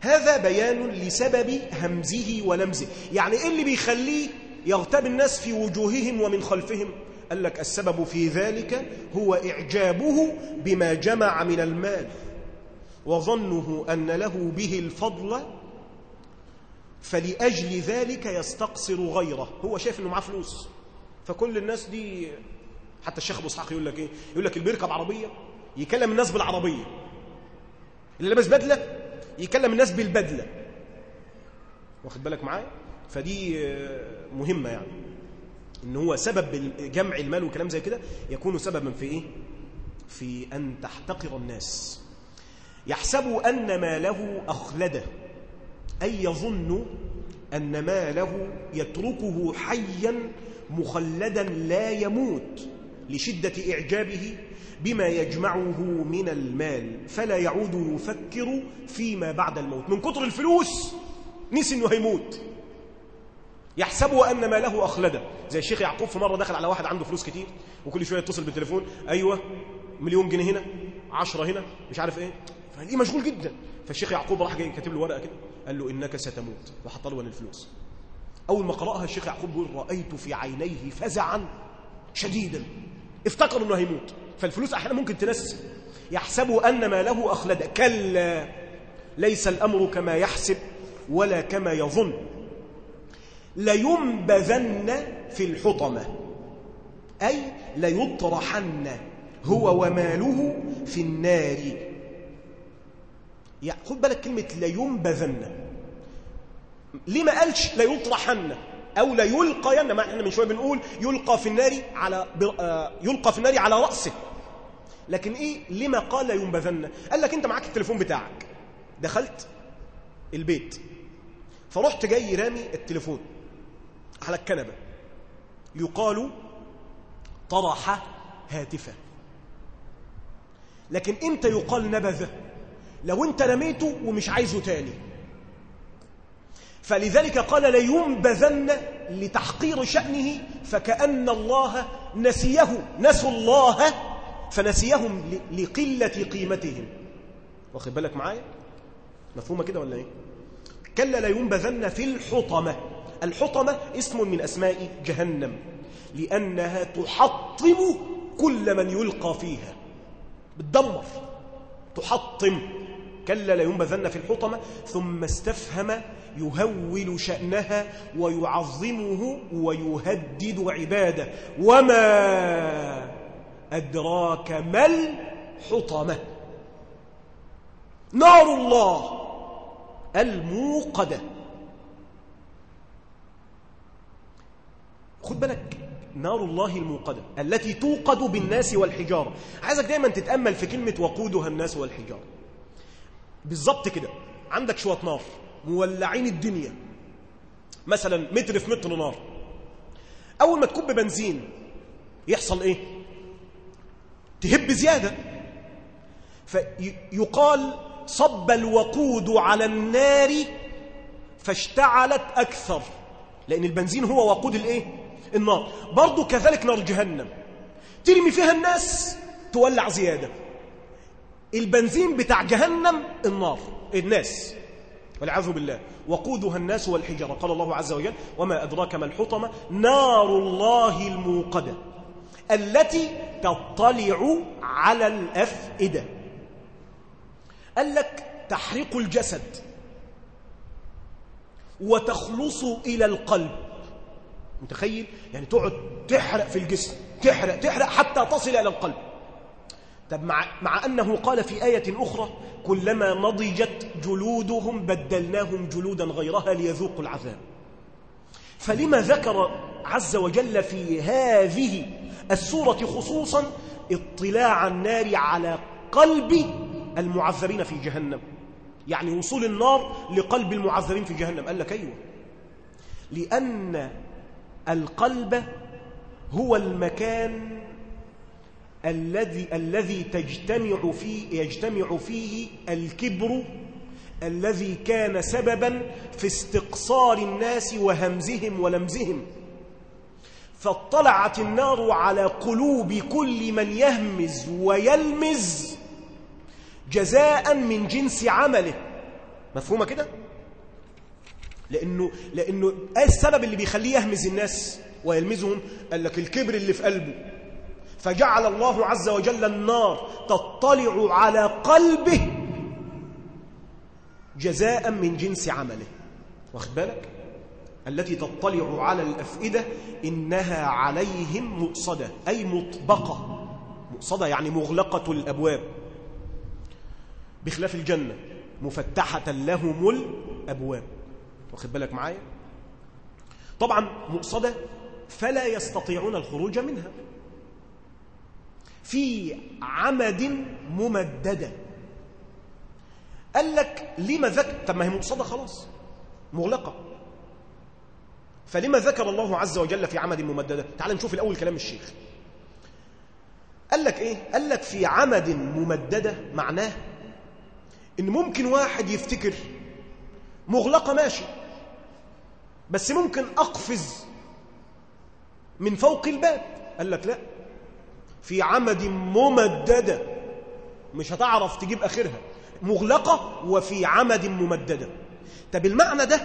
هذا بيان لسبب همزه ولمزه. يعني إيه اللي بيخليه يغتاب الناس في وجوههم ومن خلفهم؟ قال لك السبب في ذلك هو إعجابه بما جمع من المال وظنه أن له به الفضل فلأجل ذلك يستقصر غيره. هو شايف أنه معاه فلوس فكل الناس دي حتى الشيخ أبو إسحاق يقول لك إيه؟ يقول لك اللي بيركب عربية يكلم الناس بالعربية. اللي لابس بدلة يكلم الناس بالبدلة. واخد بالك معايا؟ فدي مهمة يعني. إن هو سبب جمع المال وكلام زي كده يكون سببا في إيه؟ في أن تحتقر الناس. يحسب أن ماله أخلده أي يظن أن ماله يتركه حيا مخلدا لا يموت لشدة إعجابه بما يجمعه من المال. فلا يعود يفكر فيما بعد الموت. من كتر الفلوس نسي إنه هيموت. يحسب أن ماله اخلده زي الشيخ يعقوب في مرة دخل على واحد عنده فلوس كتير وكل شوية يتصل بالتليفون أيوه مليون جنيه هنا عشرة هنا مش عارف إيه. فليه مشغول جدا. فالشيخ يعقوب راح جاي كاتب له ورقة كده قال له إنك ستموت. وحط له الفلوس. أول ما قرأها الشيخ يعقوب بيقول رأيت في عينيه فزعا شديدا. افتكر إنه هيموت. فالفلوس أحيانا ممكن تنسي يحسب أن ما له اخلد كلا ليس الأمر كما يحسب ولا كما يظن. لينبذن في الحطمة. أي ليطرحن هو وماله في النار. يعني خد بالك كلمة لينبذن. ليه ما قالش ليطرحن؟ أو ليلقين ما إحنا من شوية بنقول يلقى في النار على يلقى في النار على رأسه. لكن إيه؟ لما قال ينبذن قال لك أنت معاك التليفون بتاعك. دخلت البيت. فرحت جاي رامي التليفون. على الكنبة. يقال طرح هاتفه لكن إمتى يقال نبذه لو أنت رميته ومش عايزه تاني. فلذلك قال لينبذن لتحقير شأنه فكأن الله نسيه نسوا الله فنسيهم لقلة قيمتهم. واخد بالك معايا؟ مفهومة كده ولا إيه؟ كلا لينبذن في الحطمة. الحطمة اسم من أسماء جهنم لأنها تحطم كل من يلقى فيها. بتدمر تحطم. كلا لينبذن في الحطمة ثم استفهم يهول شأنها ويعظمه ويهدد عباده. وما أدراك ما الحطمة؟ نار الله الموقدة. خد بالك نار الله الموقدة التي توقد بالناس والحجارة. عايزك دايما تتأمل في كلمة وقودها الناس والحجارة. بالظبط كده. عندك شوية نار مولعين الدنيا. مثلا متر في متر نار. أول ما تكب بنزين يحصل إيه؟ تهب زيادة. فيقال صب الوقود على النار فاشتعلت أكثر. لأن البنزين هو وقود الإيه؟ النار. برضو كذلك نار جهنم. ترمي فيها الناس تولع زيادة. البنزين بتاع جهنم النار. الناس. والعياذ بالله. وقودها الناس والحجرة قال الله عز وجل وما أدراك ما الحطمة؟ نار الله الموقدة. التي تطلع على الأفئدة. قال لك تحرق الجسد. وتخلص إلى القلب. متخيل؟ يعني تقعد تحرق في الجسم تحرق تحرق حتى تصل إلى القلب. طب مع, مع أنه قال في آية أخرى كلما نضجت جلودهم بدلناهم جلودا غيرها ليذوقوا العذاب. فلما ذكر عز وجل في هذه السورة خصوصا اطلاع النار على قلب المعذبين في جهنم. يعني وصول النار لقلب المعذبين في جهنم. قال لك أيوه. لأن القلب هو المكان الذي الذي تجتمع فيه يجتمع فيه الكبر الذي كان سببا في استقصار الناس وهمزهم ولمزهم فاطلعت النار على قلوب كل من يهمز ويلمز جزاء من جنس عمله مفهومة كده؟ لأنه, لأنه إيه السبب اللي بيخليه يهمز الناس ويلمزهم؟ قال لك الكبر اللي في قلبه. فجعل الله عز وجل النار تطلع على قلبه جزاء من جنس عمله. واخد بالك؟ التي تطلع على الأفئدة إنها عليهم مؤصدة أي مطبقة. مؤصدة يعني مغلقة الأبواب. بخلاف الجنة مفتحة لهم الأبواب. واخد بالك معايا؟ طبعا مؤصدة فلا يستطيعون الخروج منها. في عمد ممددة. قال لك لما ذكر طب ما هي مؤصدة خلاص مغلقة. فلما ذكر الله عز وجل في عمد ممددة تعال نشوف الأول كلام الشيخ. قال لك إيه؟ قال لك في عمد ممددة معناه إن ممكن واحد يفتكر مغلقة ماشي. بس ممكن أقفز من فوق الباب. قال لك لا. في عمد ممددة. مش هتعرف تجيب آخرها. مغلقة وفي عمد ممددة. طب المعنى ده؟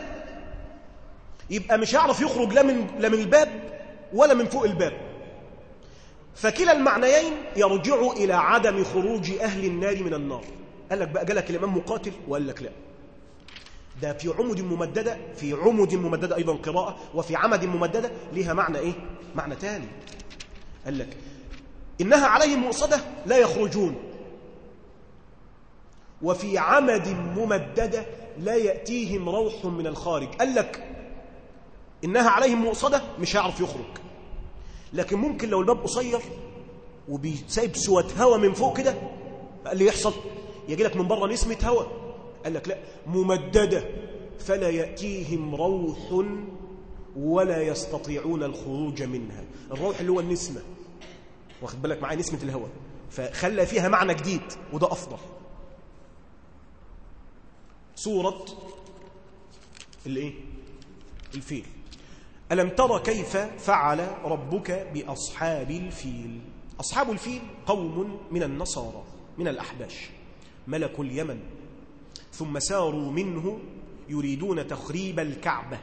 يبقى مش هيعرف يخرج لا من, لا من الباب ولا من فوق الباب. فكلا المعنيين يرجع إلى عدم خروج أهل النار من النار. قال لك بقى جالك الإمام مقاتل وقال لك لا. ده في عمد ممددة في عمد ممددة أيضا قراءة وفي عمد ممددة لها معنى إيه؟ معنى تاني. قال لك إنها عليهم مؤصدة لا يخرجون. وفي عمد ممددة لا يأتيهم روح من الخارج. قال لك إنها عليهم مؤصدة مش هيعرف يخرج. لكن ممكن لو الباب قصير وبيسايب سوة هوا من فوق كده اللي يحصل يجي لك من بره نسمة هوا. قال لك لا ممددة. فلا يأتيهم روح ولا يستطيعون الخروج منها. الروح اللي هو النسمة. واخد بالك؟ معايا نسمة الهواء فخلى فيها معنى جديد وده أفضل. سورة الإيه؟ الفيل. ألم ترى كيف فعل ربك بأصحاب الفيل؟ أصحاب الفيل قوم من النصارى من الأحباش. ملكوا اليمن. ثم ساروا منه يريدون تخريب الكعبة.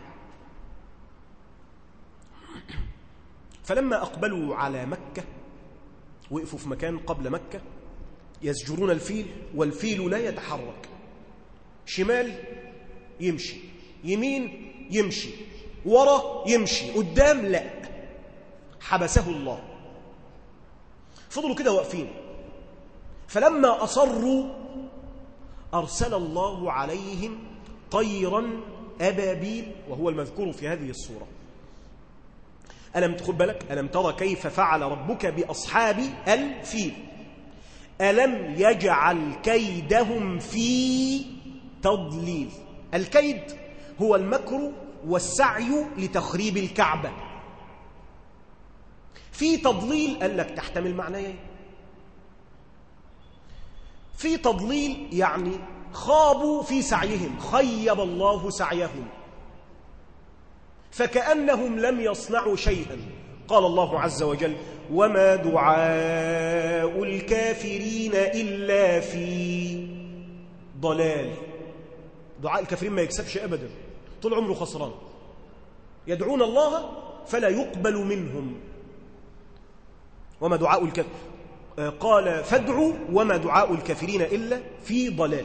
فلما أقبلوا على مكة وقفوا في مكان قبل مكة يزجرون الفيل والفيل لا يتحرك. شمال يمشي يمين يمشي ورا يمشي قدام لا. حبسه الله. فضلوا كده واقفين. فلما أصروا أرسل الله عليهم طيرا أبابيل وهو المذكور في هذه الصورة ألم تخد بالك ألم ترى كيف فعل ربك بأصحاب الفيل؟ ألم يجعل كيدهم في تضليل؟ الكيد هو المكر والسعي لتخريب الكعبة. في تضليل قال لك تحتمل معنيين. في تضليل يعني خابوا في سعيهم خيب الله سعيهم. فكأنهم لم يصنعوا شيئا. قال الله عز وجل وما دعاء الكافرين إلا في ضلال. دعاء الكافرين ما يكسبش أبدا. طول عمره خسران. يدعون الله فلا يقبل منهم. وما دعاء الكافرين؟ قال فادعوا وما دعاء الكافرين إلا في ضلال.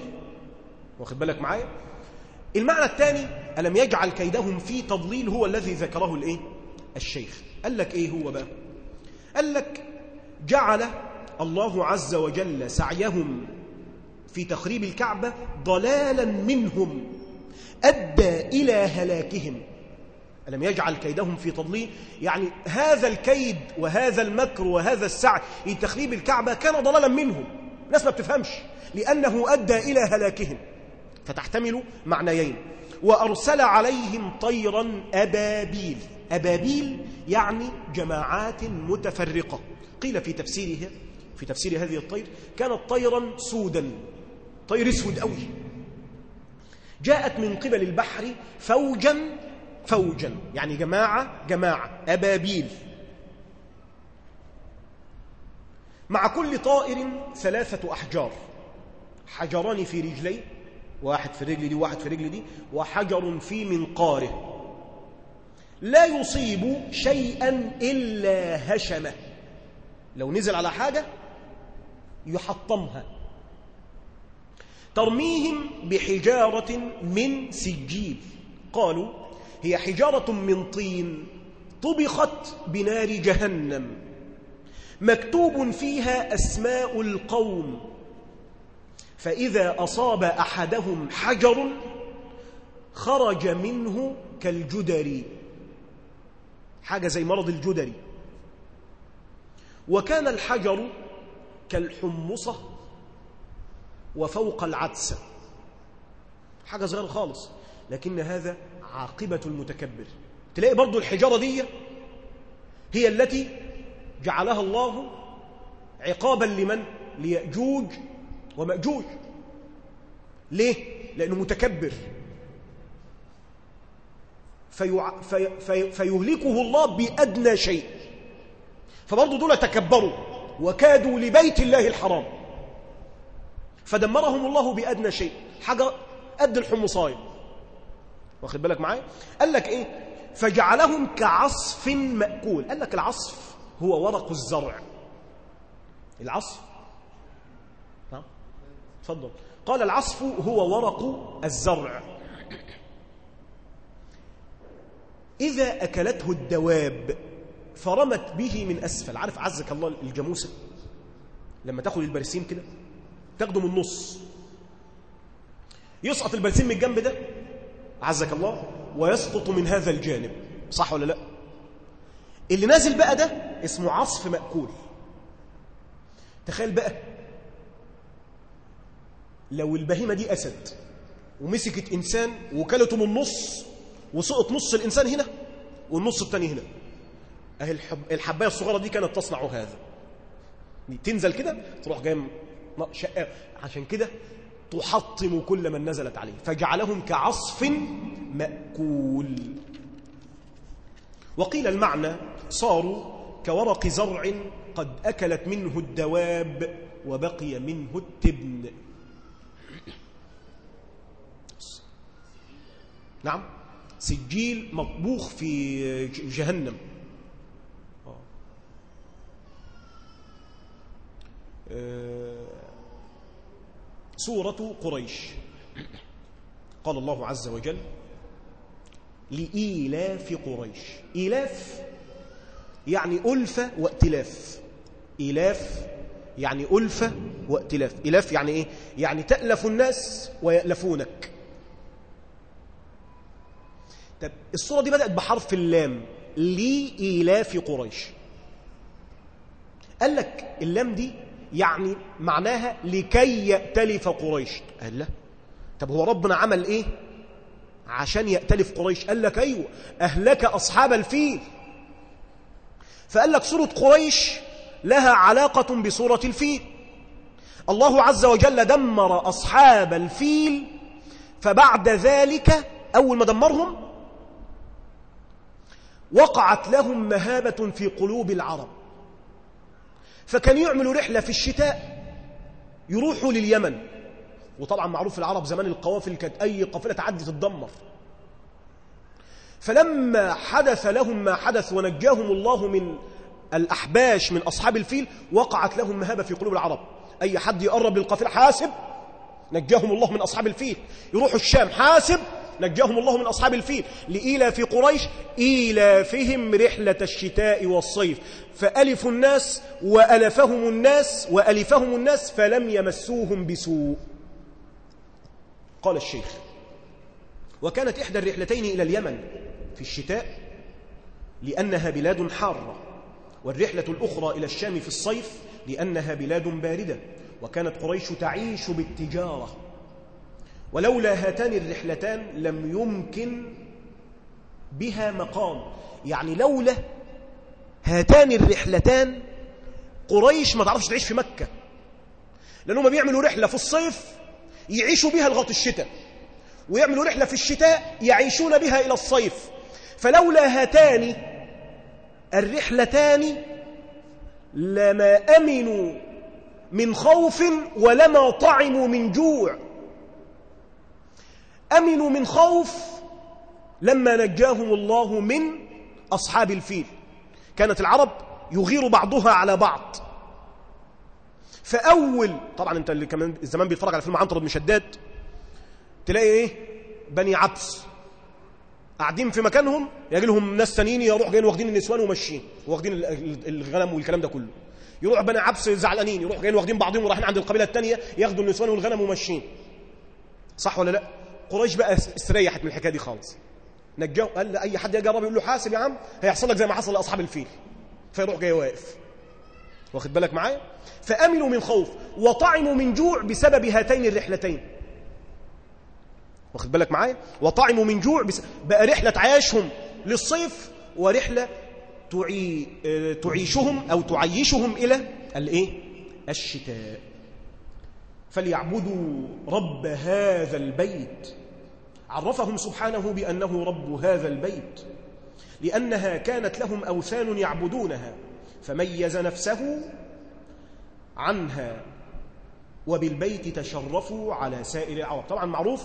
واخد بالك معايا؟ المعنى الثاني ألم يجعل كيدهم في تضليل هو الذي ذكره الإيه؟ الشيخ. قال لك إيه هو بقى؟ قال لك جعل الله عز وجل سعيهم في تخريب الكعبة ضلالا منهم أدى إلى هلاكهم. ألم يجعل كيدهم في تضليل؟ يعني هذا الكيد وهذا المكر وهذا السعي لتخريب الكعبة كان ضلالا منهم. الناس ما بتفهمش. لأنه أدى إلى هلاكهم. فتحتمل معنيين. وأرسل عليهم طيرا أبابيل. أبابيل يعني جماعات متفرقة. قيل في تفسيرها في تفسير هذه الطير كانت طيرا سودا. طير أسود قوي جاءت من قبل البحر فوجا فوجا. يعني جماعة جماعة. أبابيل. مع كل طائر ثلاثة أحجار. حجران في رجليه واحد في الرجل دي وواحد في الرجل دي. وحجر في منقاره. لا يصيب شيئا إلا هشمة. لو نزل على حاجة يحطمها. ترميهم بحجارة من سجيل. قالوا هي حجارة من طين طبخت بنار جهنم مكتوب فيها أسماء القوم فإذا أصاب أحدهم حجر خرج منه كالجدري. حاجة زي مرض الجدري. وكان الحجر كالحمصة وفوق العدسة حاجة صغيرة خالص لكن هذا عاقبة المتكبر. تلاقي برضو الحجارة دي هي التي جعلها الله عقابا لمن؟ ليأجوج ومأجوج. ليه؟ لأنه متكبر. فيع... في... في... فيهلكه الله بأدنى شيء. فبرضه دول تكبروا وكادوا لبيت الله الحرام. فدمرهم الله بأدنى شيء. حاجة قد الحمصاية. واخد بالك معايا؟ قال لك إيه؟ فجعلهم كعصف مأكول. قال لك العصف هو ورق الزرع. العصف. تفضل قال العصف هو ورق الزرع. إذا أكلته الدواب فرمت به من أسفل. عارف عزك الله الجاموسة؟ لما تاخد البرسيم كده تاخده من النص. يسقط البرسيم من الجنب ده عزك الله ويسقط من هذا الجانب. صح ولا لا؟ اللي نازل بقى ده اسمه عصف مأكول. تخيل بقى. لو البهيمة دي أسد ومسكت إنسان وكلته من النص وسقط نص الإنسان هنا والنص الثاني هنا. أهي الحب... الحباية الصغيرة دي كانت تصنع هذا. تنزل كده تروح جاي شقة عشان كده تحطم كل من نزلت عليه فجعلهم كعصف مأكول. وقيل المعنى صاروا كورق زرع قد أكلت منه الدواب وبقي منه التبن. نعم سجيل مطبوخ في جهنم. سورة قريش. قال الله عز وجل لإيلاف قريش. إيلاف يعني ألفة وائتلاف. إيلاف يعني ألفة وائتلاف. إيلاف يعني إيه؟ يعني تألف الناس ويألفونك. طب الصورة دي بدأت بحرف اللام. لإيلاف قريش. قال لك اللام دي يعني معناها لكي يأتلف قريش. قال لا طب هو ربنا عمل إيه؟ عشان يأتلف قريش. قال لك أيوه أهلك أصحاب الفيل. فقال لك سورة قريش لها علاقة بسورة الفيل. الله عز وجل دمر أصحاب الفيل فبعد ذلك أول ما دمرهم وقعت لهم مهابة في قلوب العرب. فكان يعملوا رحلة في الشتاء يروحوا لليمن. وطبعا معروف العرب زمان القوافل كانت أي قافلة تعدي تتدمر. فلما حدث لهم ما حدث ونجاهم الله من الأحباش من أصحاب الفيل وقعت لهم مهابة في قلوب العرب. أي حد يقرب للقافلة حاسب؟ نجاهم الله من أصحاب الفيل. يروحوا الشام حاسب؟ نجاهم الله من أصحاب الفيل لإيلا في قريش إيلافهم رحلة الشتاء والصيف. فألفوا الناس وألفهم الناس وألفهم الناس فلم يمسوهم بسوء. قال الشيخ وكانت إحدى الرحلتين إلى اليمن في الشتاء لأنها بلاد حارة والرحلة الأخرى إلى الشام في الصيف لأنها بلاد باردة وكانت قريش تعيش بالتجارة. ولولا هاتان الرحلتان لم يمكن بها مقام. يعني لولا هاتان الرحلتان قريش ما تعرفش تعيش في مكة. لأنهم بيعملوا رحلة في الصيف يعيشوا بها لغاية الشتاء ويعملوا رحلة في الشتاء يعيشون بها إلى الصيف. فلولا هاتان الرحلتان لما أمنوا من خوف ولما طعموا من جوع. أمنوا من خوف لما نجاهم الله من أصحاب الفيل. كانت العرب يغير بعضها على بعض. فأول طبعا أنت اللي كمان زمان بيتفرج على فيلم عنتر بن شداد تلاقي إيه؟ بني عبس. قاعدين في مكانهم يجي لهم ناس تانيين يروح جايين واخدين النسوان وماشيين واخدين الغنم والكلام ده كله. يروح بني عبس زعلانين يروح جايين واخدين بعضهم ورايحين عند القبيلة الثانية ياخدوا النسوان والغنم وماشيين. صح ولا لا؟ قريش بقى استريحت من الحكاية دي خالص. نجاه قال لأي حد يجرب يقول له حاسب يا عم هيحصل لك زي ما حصل لأصحاب الفيل. فيروح جاي واقف. واخد بالك معايا؟ فأمنوا من خوف وطعموا من جوع بسبب هاتين الرحلتين. واخد بالك معايا؟ وطعموا من جوع بس بقى رحلة عياشهم للصيف ورحلة تعي... تعيشهم أو تعيشهم إلى الإيه؟ الشتاء. فليعبدوا رب هذا البيت. عرفهم سبحانه بأنه رب هذا البيت لأنها كانت لهم أوثان يعبدونها فميز نفسه عنها وبالبيت تشرفوا على سائر العرب طبعا معروف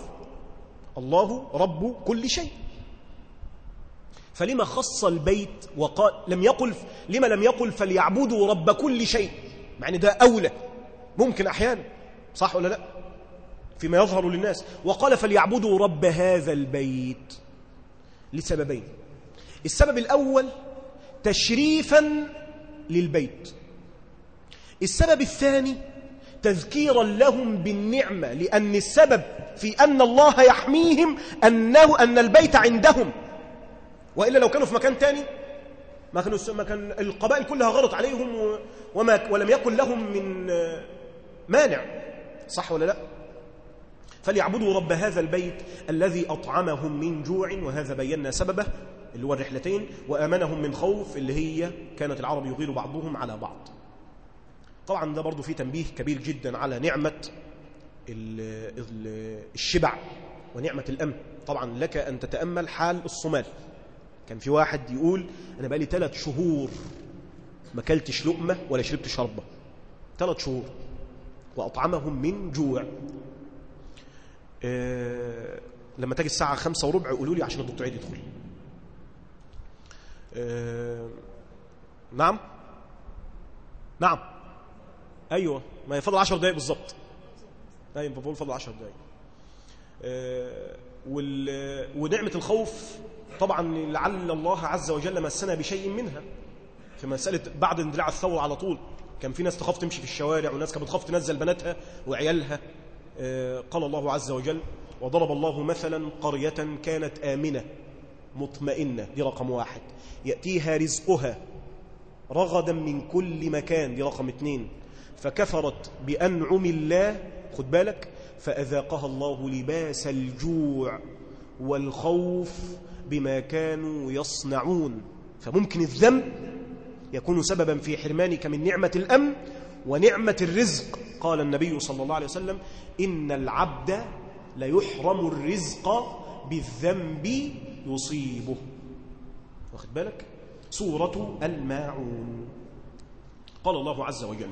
الله رب كل شيء. فلما خص البيت وقال لم يقل لما لم يقل فليعبدوا رب كل شيء مع ان ده أولى ممكن أحيانا. صح ولا لا؟ فيما يظهر للناس. وقال فليعبدوا رب هذا البيت لسببين. السبب الأول تشريفا للبيت. السبب الثاني تذكيرا لهم بالنعمة لأن السبب في أن الله يحميهم أنه أن البيت عندهم. وإلا لو كانوا في مكان تاني ما كانوا ما كان القبائل كلها غلط عليهم وما ولم يكن لهم من مانع. صح ولا لا؟ فليعبدوا رب هذا البيت الذي أطعمهم من جوع وهذا بينا سببه اللي هو الرحلتين وآمنهم من خوف اللي هي كانت العرب يغير بعضهم على بعض. طبعا ده برضو فيه تنبيه كبير جدا على نعمة الشبع ونعمة الأمن. طبعا لك أن تتأمل حال الصومال. كان في واحد يقول أنا بقالي ثلاث شهور ما كلتش لقمة ولا شربت شربة ثلاث شهور. وأطعمهم من جوع. أه لما تجي الساعة خمسة وربع يقولوا لي عشان الدكتور عيد يدخل. أه نعم؟ نعم. أيوة ما يفضل عشر دقايق بالظبط. أيوة بقول فضل عشر دقايق. أه ونعمة الخوف طبعا لعل الله عز وجل مسنا بشيء منها. في مسألة بعد اندلاع الثورة على طول. كان في ناس تخاف تمشي في الشوارع وناس كانت بتخاف تنزل بناتها وعيالها. قال الله عز وجل وضرب الله مثلا قرية كانت آمنة مطمئنة. دي رقم واحد. يأتيها رزقها رغدا من كل مكان دي رقم اثنين فكفرت بأنعم الله خد بالك فأذاقها الله لباس الجوع والخوف بما كانوا يصنعون. فممكن الذنب يكون سببا في حرمانك من نعمة الأمن ونعمة الرزق. قال النبي صلى الله عليه وسلم إن العبد ليحرم الرزق بالذنب يصيبه. واخد بالك؟ سورة الماعون. قال الله عز وجل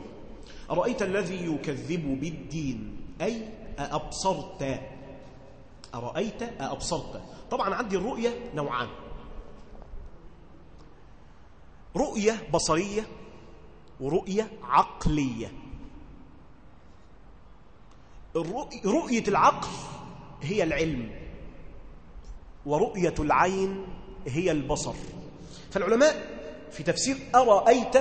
أرأيت الذي يكذب بالدين؟ أي أأبصرت. أرأيت أأبصرت. طبعا عندي الرؤية نوعان. رؤية بصرية ورؤية عقلية. رؤية العقل هي العلم ورؤية العين هي البصر. فالعلماء في تفسير أرأيت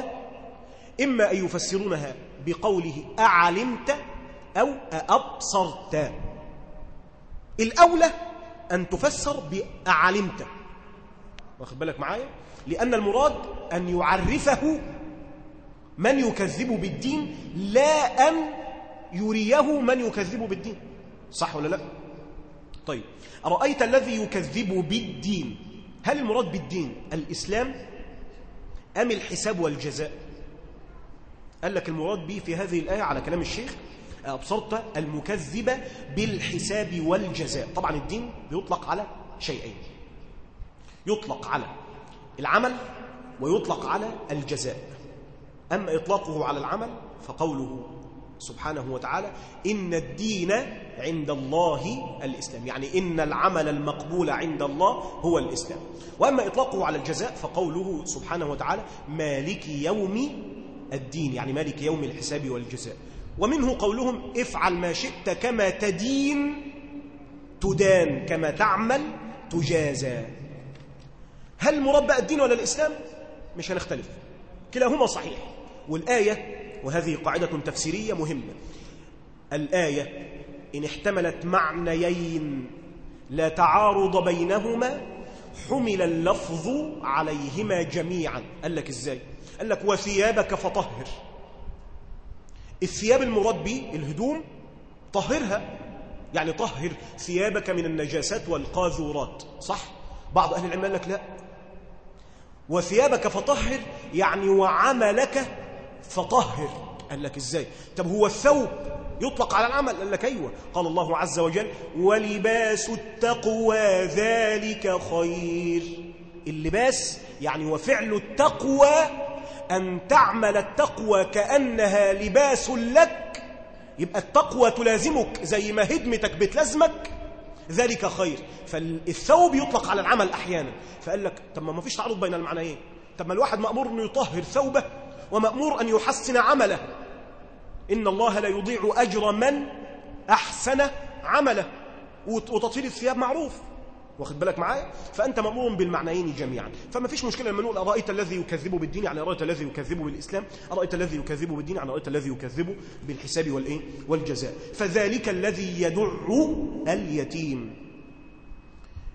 إما أن يفسرونها بقوله أعلمت أو أبصرت الأولى أن تفسر بأعلمت. واخد بالك معايا؟ لأن المراد أن يعرفه من يكذب بالدين لا أن يريه من يكذب بالدين. صح ولا لا؟ طيب أرأيت الذي يكذب بالدين؟ هل المراد بالدين الإسلام أم الحساب والجزاء؟ قال لك المراد به في هذه الآية على كلام الشيخ أبصرت المكذب بالحساب والجزاء. طبعا الدين بيطلق على شيئين. يطلق على العمل ويطلق على الجزاء. أما إطلاقه على العمل فقوله سبحانه وتعالى إن الدين عند الله الإسلام. يعني إن العمل المقبول عند الله هو الإسلام. وأما إطلاقه على الجزاء فقوله سبحانه وتعالى مالك يوم الدين يعني مالك يوم الحساب والجزاء. ومنه قولهم افعل ما شئت كما تدين تدان كما تعمل تجازى. هل مربع الدين ولا الإسلام؟ مش هنختلف. كلاهما صحيح. والآية وهذه قاعدة تفسيرية مهمة. الآية إن احتملت معنيين لا تعارض بينهما حمل اللفظ عليهما جميعا. قال لك إزاي؟ قال لك وثيابك فطهر. الثياب المراد به الهدوم طهرها. يعني طهر ثيابك من النجاسات والقاذورات. صح؟ بعض أهل العلم قال لك لا. وثيابك فطهر يعني وعملك فطهر. قال لك إزاي؟ طب هو الثوب يطلق على العمل؟ قال لك أيوه. قال الله عز وجل ولباس التقوى ذلك خير. اللباس يعني وفعل التقوى أن تعمل التقوى كأنها لباس لك يبقى التقوى تلازمك زي ما هدمتك بتلازمك. ذلك خير. فالثوب يطلق على العمل أحيانا. فقال لك طب ما فيش تعارض بين المعنيين. طب ما الواحد مأمور أنه يطهر ثوبه ومأمور أن يحسن عمله. إن الله لا يضيع أجر من أحسن عمله. وتطهير الثياب معروف. واخد بالك معايا؟ فأنت مأمور بالمعنيين جميعا. فما فيش مشكلة لما نقول أرأيت الذي يكذب بالدين يعني أرأيت الذي يكذب بالإسلام؟ أرأيت الذي يكذب بالدين يعني أرأيت الذي يكذب بالحساب والإيه؟ والجزاء. فذلك الذي يدع اليتيم.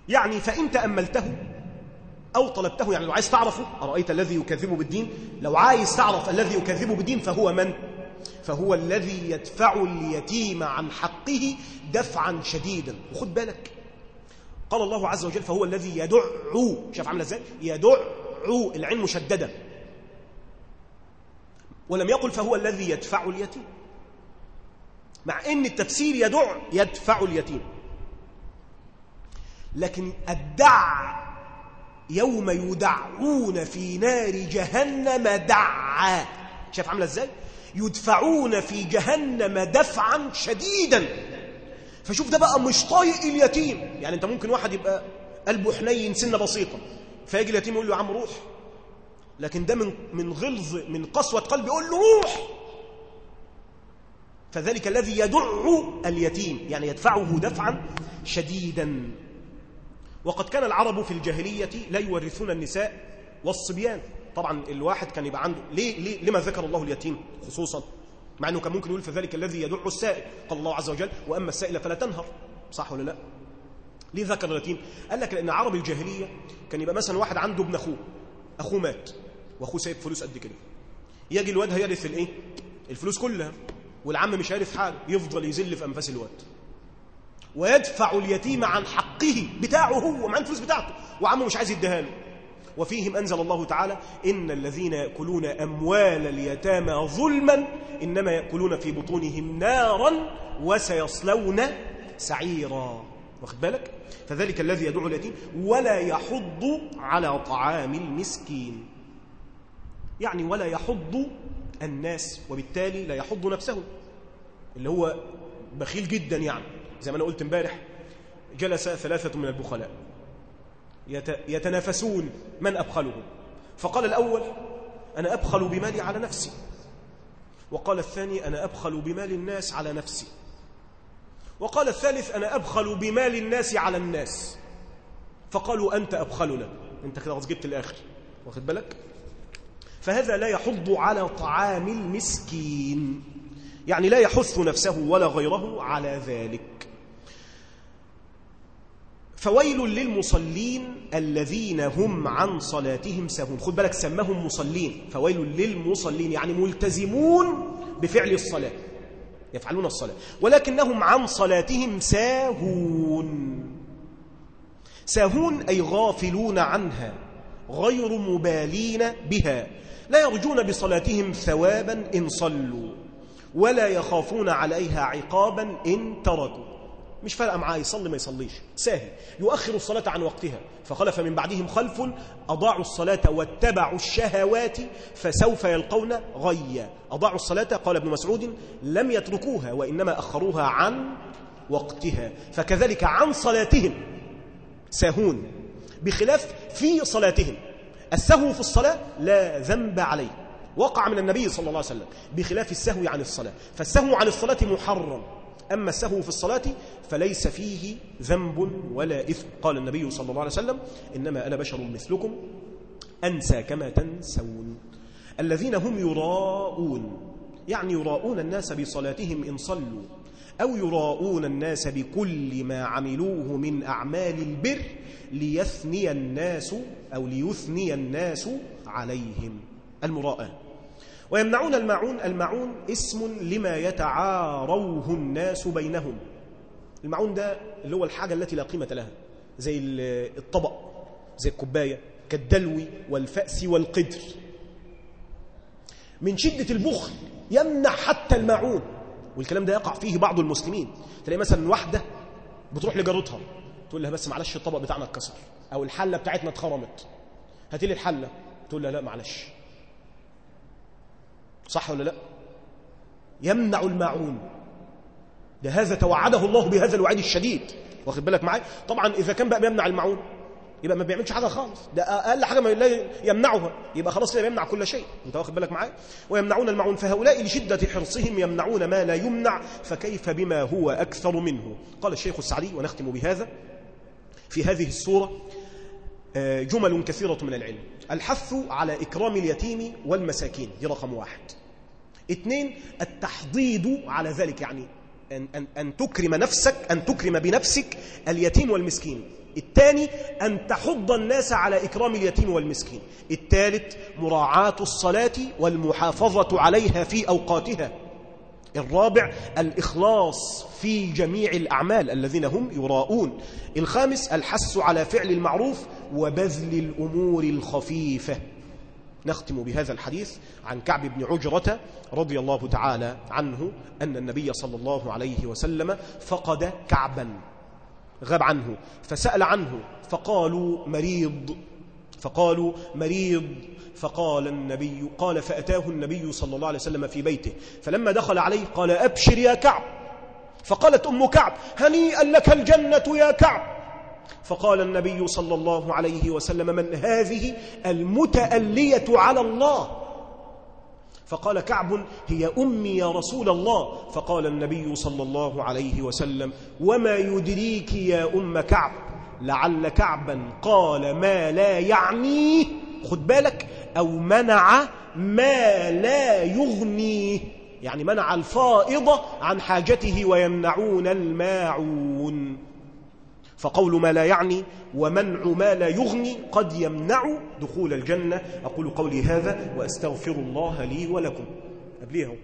يعني فإن تأملته أو طلبته يعني لو عايز تعرفه أرأيت الذي يكذب بالدين؟ لو عايز تعرف الذي يكذب بالدين فهو من؟ فهو الذي يدفع اليتيم عن حقه دفعا شديدا. وخد بالك قال الله عز وجل فهو الذي يدع شاف عاملة إزاي؟ يدع العين مشدده ولم يقل فهو الذي يدفع اليتيم. مع إن التفسير يدع يدفع اليتيم. لكن الدع يوم يدعون في نار جهنم دعا. شاف عاملة إزاي؟ يدفعون في جهنم دفعا شديدا. فشوف ده بقى مش طايق اليتيم. يعني انت ممكن واحد يبقى قلبه حنين سنة بسيطة فيجي اليتيم يقول له يا عم روح. لكن ده من من غلظ من قسوة قلب يقول له روح. فذلك الذي يدع اليتيم يعني يدفعه دفعا شديدا. وقد كان العرب في الجاهلية لا يورثون النساء والصبيان. طبعا الواحد كان يبقى عنده ليه, ليه لما ذكر الله اليتيم خصوصا؟ مع أنه كان ممكن يقول فذلك الذي يدع السائل. قال الله عز وجل وأما السائل فلا تنهر. صح ولا لا؟ ليه ذكر اليتيم؟ قال لك لأن عرب الجاهلية كان يبقى مثلا واحد عنده ابن أخوه أخوه مات وأخوه سايب فلوس قد كده. يجي الواد هيرث الإيه؟ الفلوس كلها والعم مش هيرث حاجة يفضل يزل في أنفاس الواد. ويدفع اليتيم عن حقه بتاعه هو مع الفلوس بتاعته وعمه مش عايز يديها له. وفيهم أنزل الله تعالى إن الذين يأكلون أموال اليتامى ظلما إنما يأكلون في بطونهم نارا وسيصلون سعيرا. واخد بالك؟ فذلك الذي يدعو اليتيم ولا يحض على طعام المسكين. يعني ولا يحض الناس وبالتالي لا يحض نفسه اللي هو بخيل جدا يعني. زي ما أنا قلت امبارح جلس ثلاثة من البخلاء. يتنافسون من أبخله فقال الأول أنا أبخل بمالي على نفسي. وقال الثاني أنا أبخل بمال الناس على نفسي. وقال الثالث أنا أبخل بمال الناس على الناس. فقالوا أنت أبخلنا. أنت كده جبت الآخر. واخد بالك؟ فهذا لا يحض على طعام المسكين. يعني لا يحث نفسه ولا غيره على ذلك. فويل للمصلين الذين هم عن صلاتهم ساهون. خد بالك سمهم مصلين. فويل للمصلين يعني ملتزمون بفعل الصلاة يفعلون الصلاة. ولكنهم عن صلاتهم ساهون. ساهون أي غافلون عنها غير مبالين بها. لا يرجون بصلاتهم ثوابا إن صلوا ولا يخافون عليها عقابا إن تركوا. مش فارقة معاه يصلي ما يصليش ساهل يؤخر الصلاة عن وقتها. فخلف من بعدهم خلف أضاعوا الصلاة واتبعوا الشهوات فسوف يلقون غيا. أضاعوا الصلاة قال ابن مسعود لم يتركوها وإنما أخروها عن وقتها. فكذلك عن صلاتهم ساهون. بخلاف في صلاتهم. السهو في الصلاة لا ذنب عليه. وقع من النبي صلى الله عليه وسلم. بخلاف السهو عن الصلاة. فالسهو عن الصلاة محرم. أما السهو في الصلاة فليس فيه ذنب ولا إثم. قال النبي صلى الله عليه وسلم إنما أنا بشر مثلكم أنسى كما تنسون. الذين هم يراءون يعني يراءون الناس بصلاتهم إن صلوا أو يراءون الناس بكل ما عملوه من أعمال البر ليثني الناس أو ليثني الناس عليهم. المراءة. ويمنعون المعون المعون اسم لما يتعاروه الناس بينهم. المعون ده اللي هو الحاجة التي لا قيمة لها زي الطبق زي الكوباية كالدلو والفأس والقدر. من شدة البخل يمنع حتى المعون والكلام ده يقع فيه بعض المسلمين. تلاقي مثلا واحدة بتروح لجارتها تقول لها بس معلش الطبق بتاعنا اتكسر أو الحلة بتاعتنا اتخرمت. هاتي لي الحلة. تقول لها لا معلش. صح ولا لا؟ يمنع الماعون. ده هذا توعده الله بهذا الوعيد الشديد. واخد بالك معايا؟ طبعا إذا كان بقى بيمنع المعون يبقى ما بيعملش حاجة خالص. ده أقل حاجة ما يمنعها. يبقى خلاص كده يمنع كل شيء. أنت واخد بالك معايا؟ ويمنعون المعون فهؤلاء لشدة حرصهم يمنعون ما لا يمنع. فكيف بما هو أكثر منه؟ قال الشيخ السعدي ونختم بهذا في هذه السورة آه، جمل كثيرة من العلم. الحث على إكرام اليتيم والمساكين. دي رقم واحد. اثنين التحضيض على ذلك يعني أن, أن, أن تكرم نفسك أن تكرم بنفسك اليتيم والمسكين. الثاني أن تحض الناس على إكرام اليتيم والمسكين. الثالث مراعاة الصلاة والمحافظة عليها في أوقاتها. الرابع الإخلاص في جميع الأعمال الذين هم يراؤون الخامس الحث على فعل المعروف وبذل الأمور الخفيفة. نختم بهذا الحديث عن كعب بن عجرة رضي الله تعالى عنه أن النبي صلى الله عليه وسلم فقد كعبا غاب عنه فسأل عنه فقالوا مريض فقالوا مريض فقال النبي قال فأتاه النبي صلى الله عليه وسلم في بيته فلما دخل عليه قال أبشر يا كعب فقالت أم كعب هنيئا لك الجنة يا كعب. فقال النبي صلى الله عليه وسلم من هذه المتألية على الله؟ فقال كعب هي أمي يا رسول الله. فقال النبي صلى الله عليه وسلم وما يدريك يا أم كعب؟ لعل كعبا قال ما لا يعنيه خد بالك أو منع ما لا يغنيه يعني منع الفائضة عن حاجته ويمنعون الماعون. فقول ما لا يعني ومنع ما لا يغني قد يمنع دخول الجنة. أقول قولي هذا وأستغفر الله لي ولكم. قبليه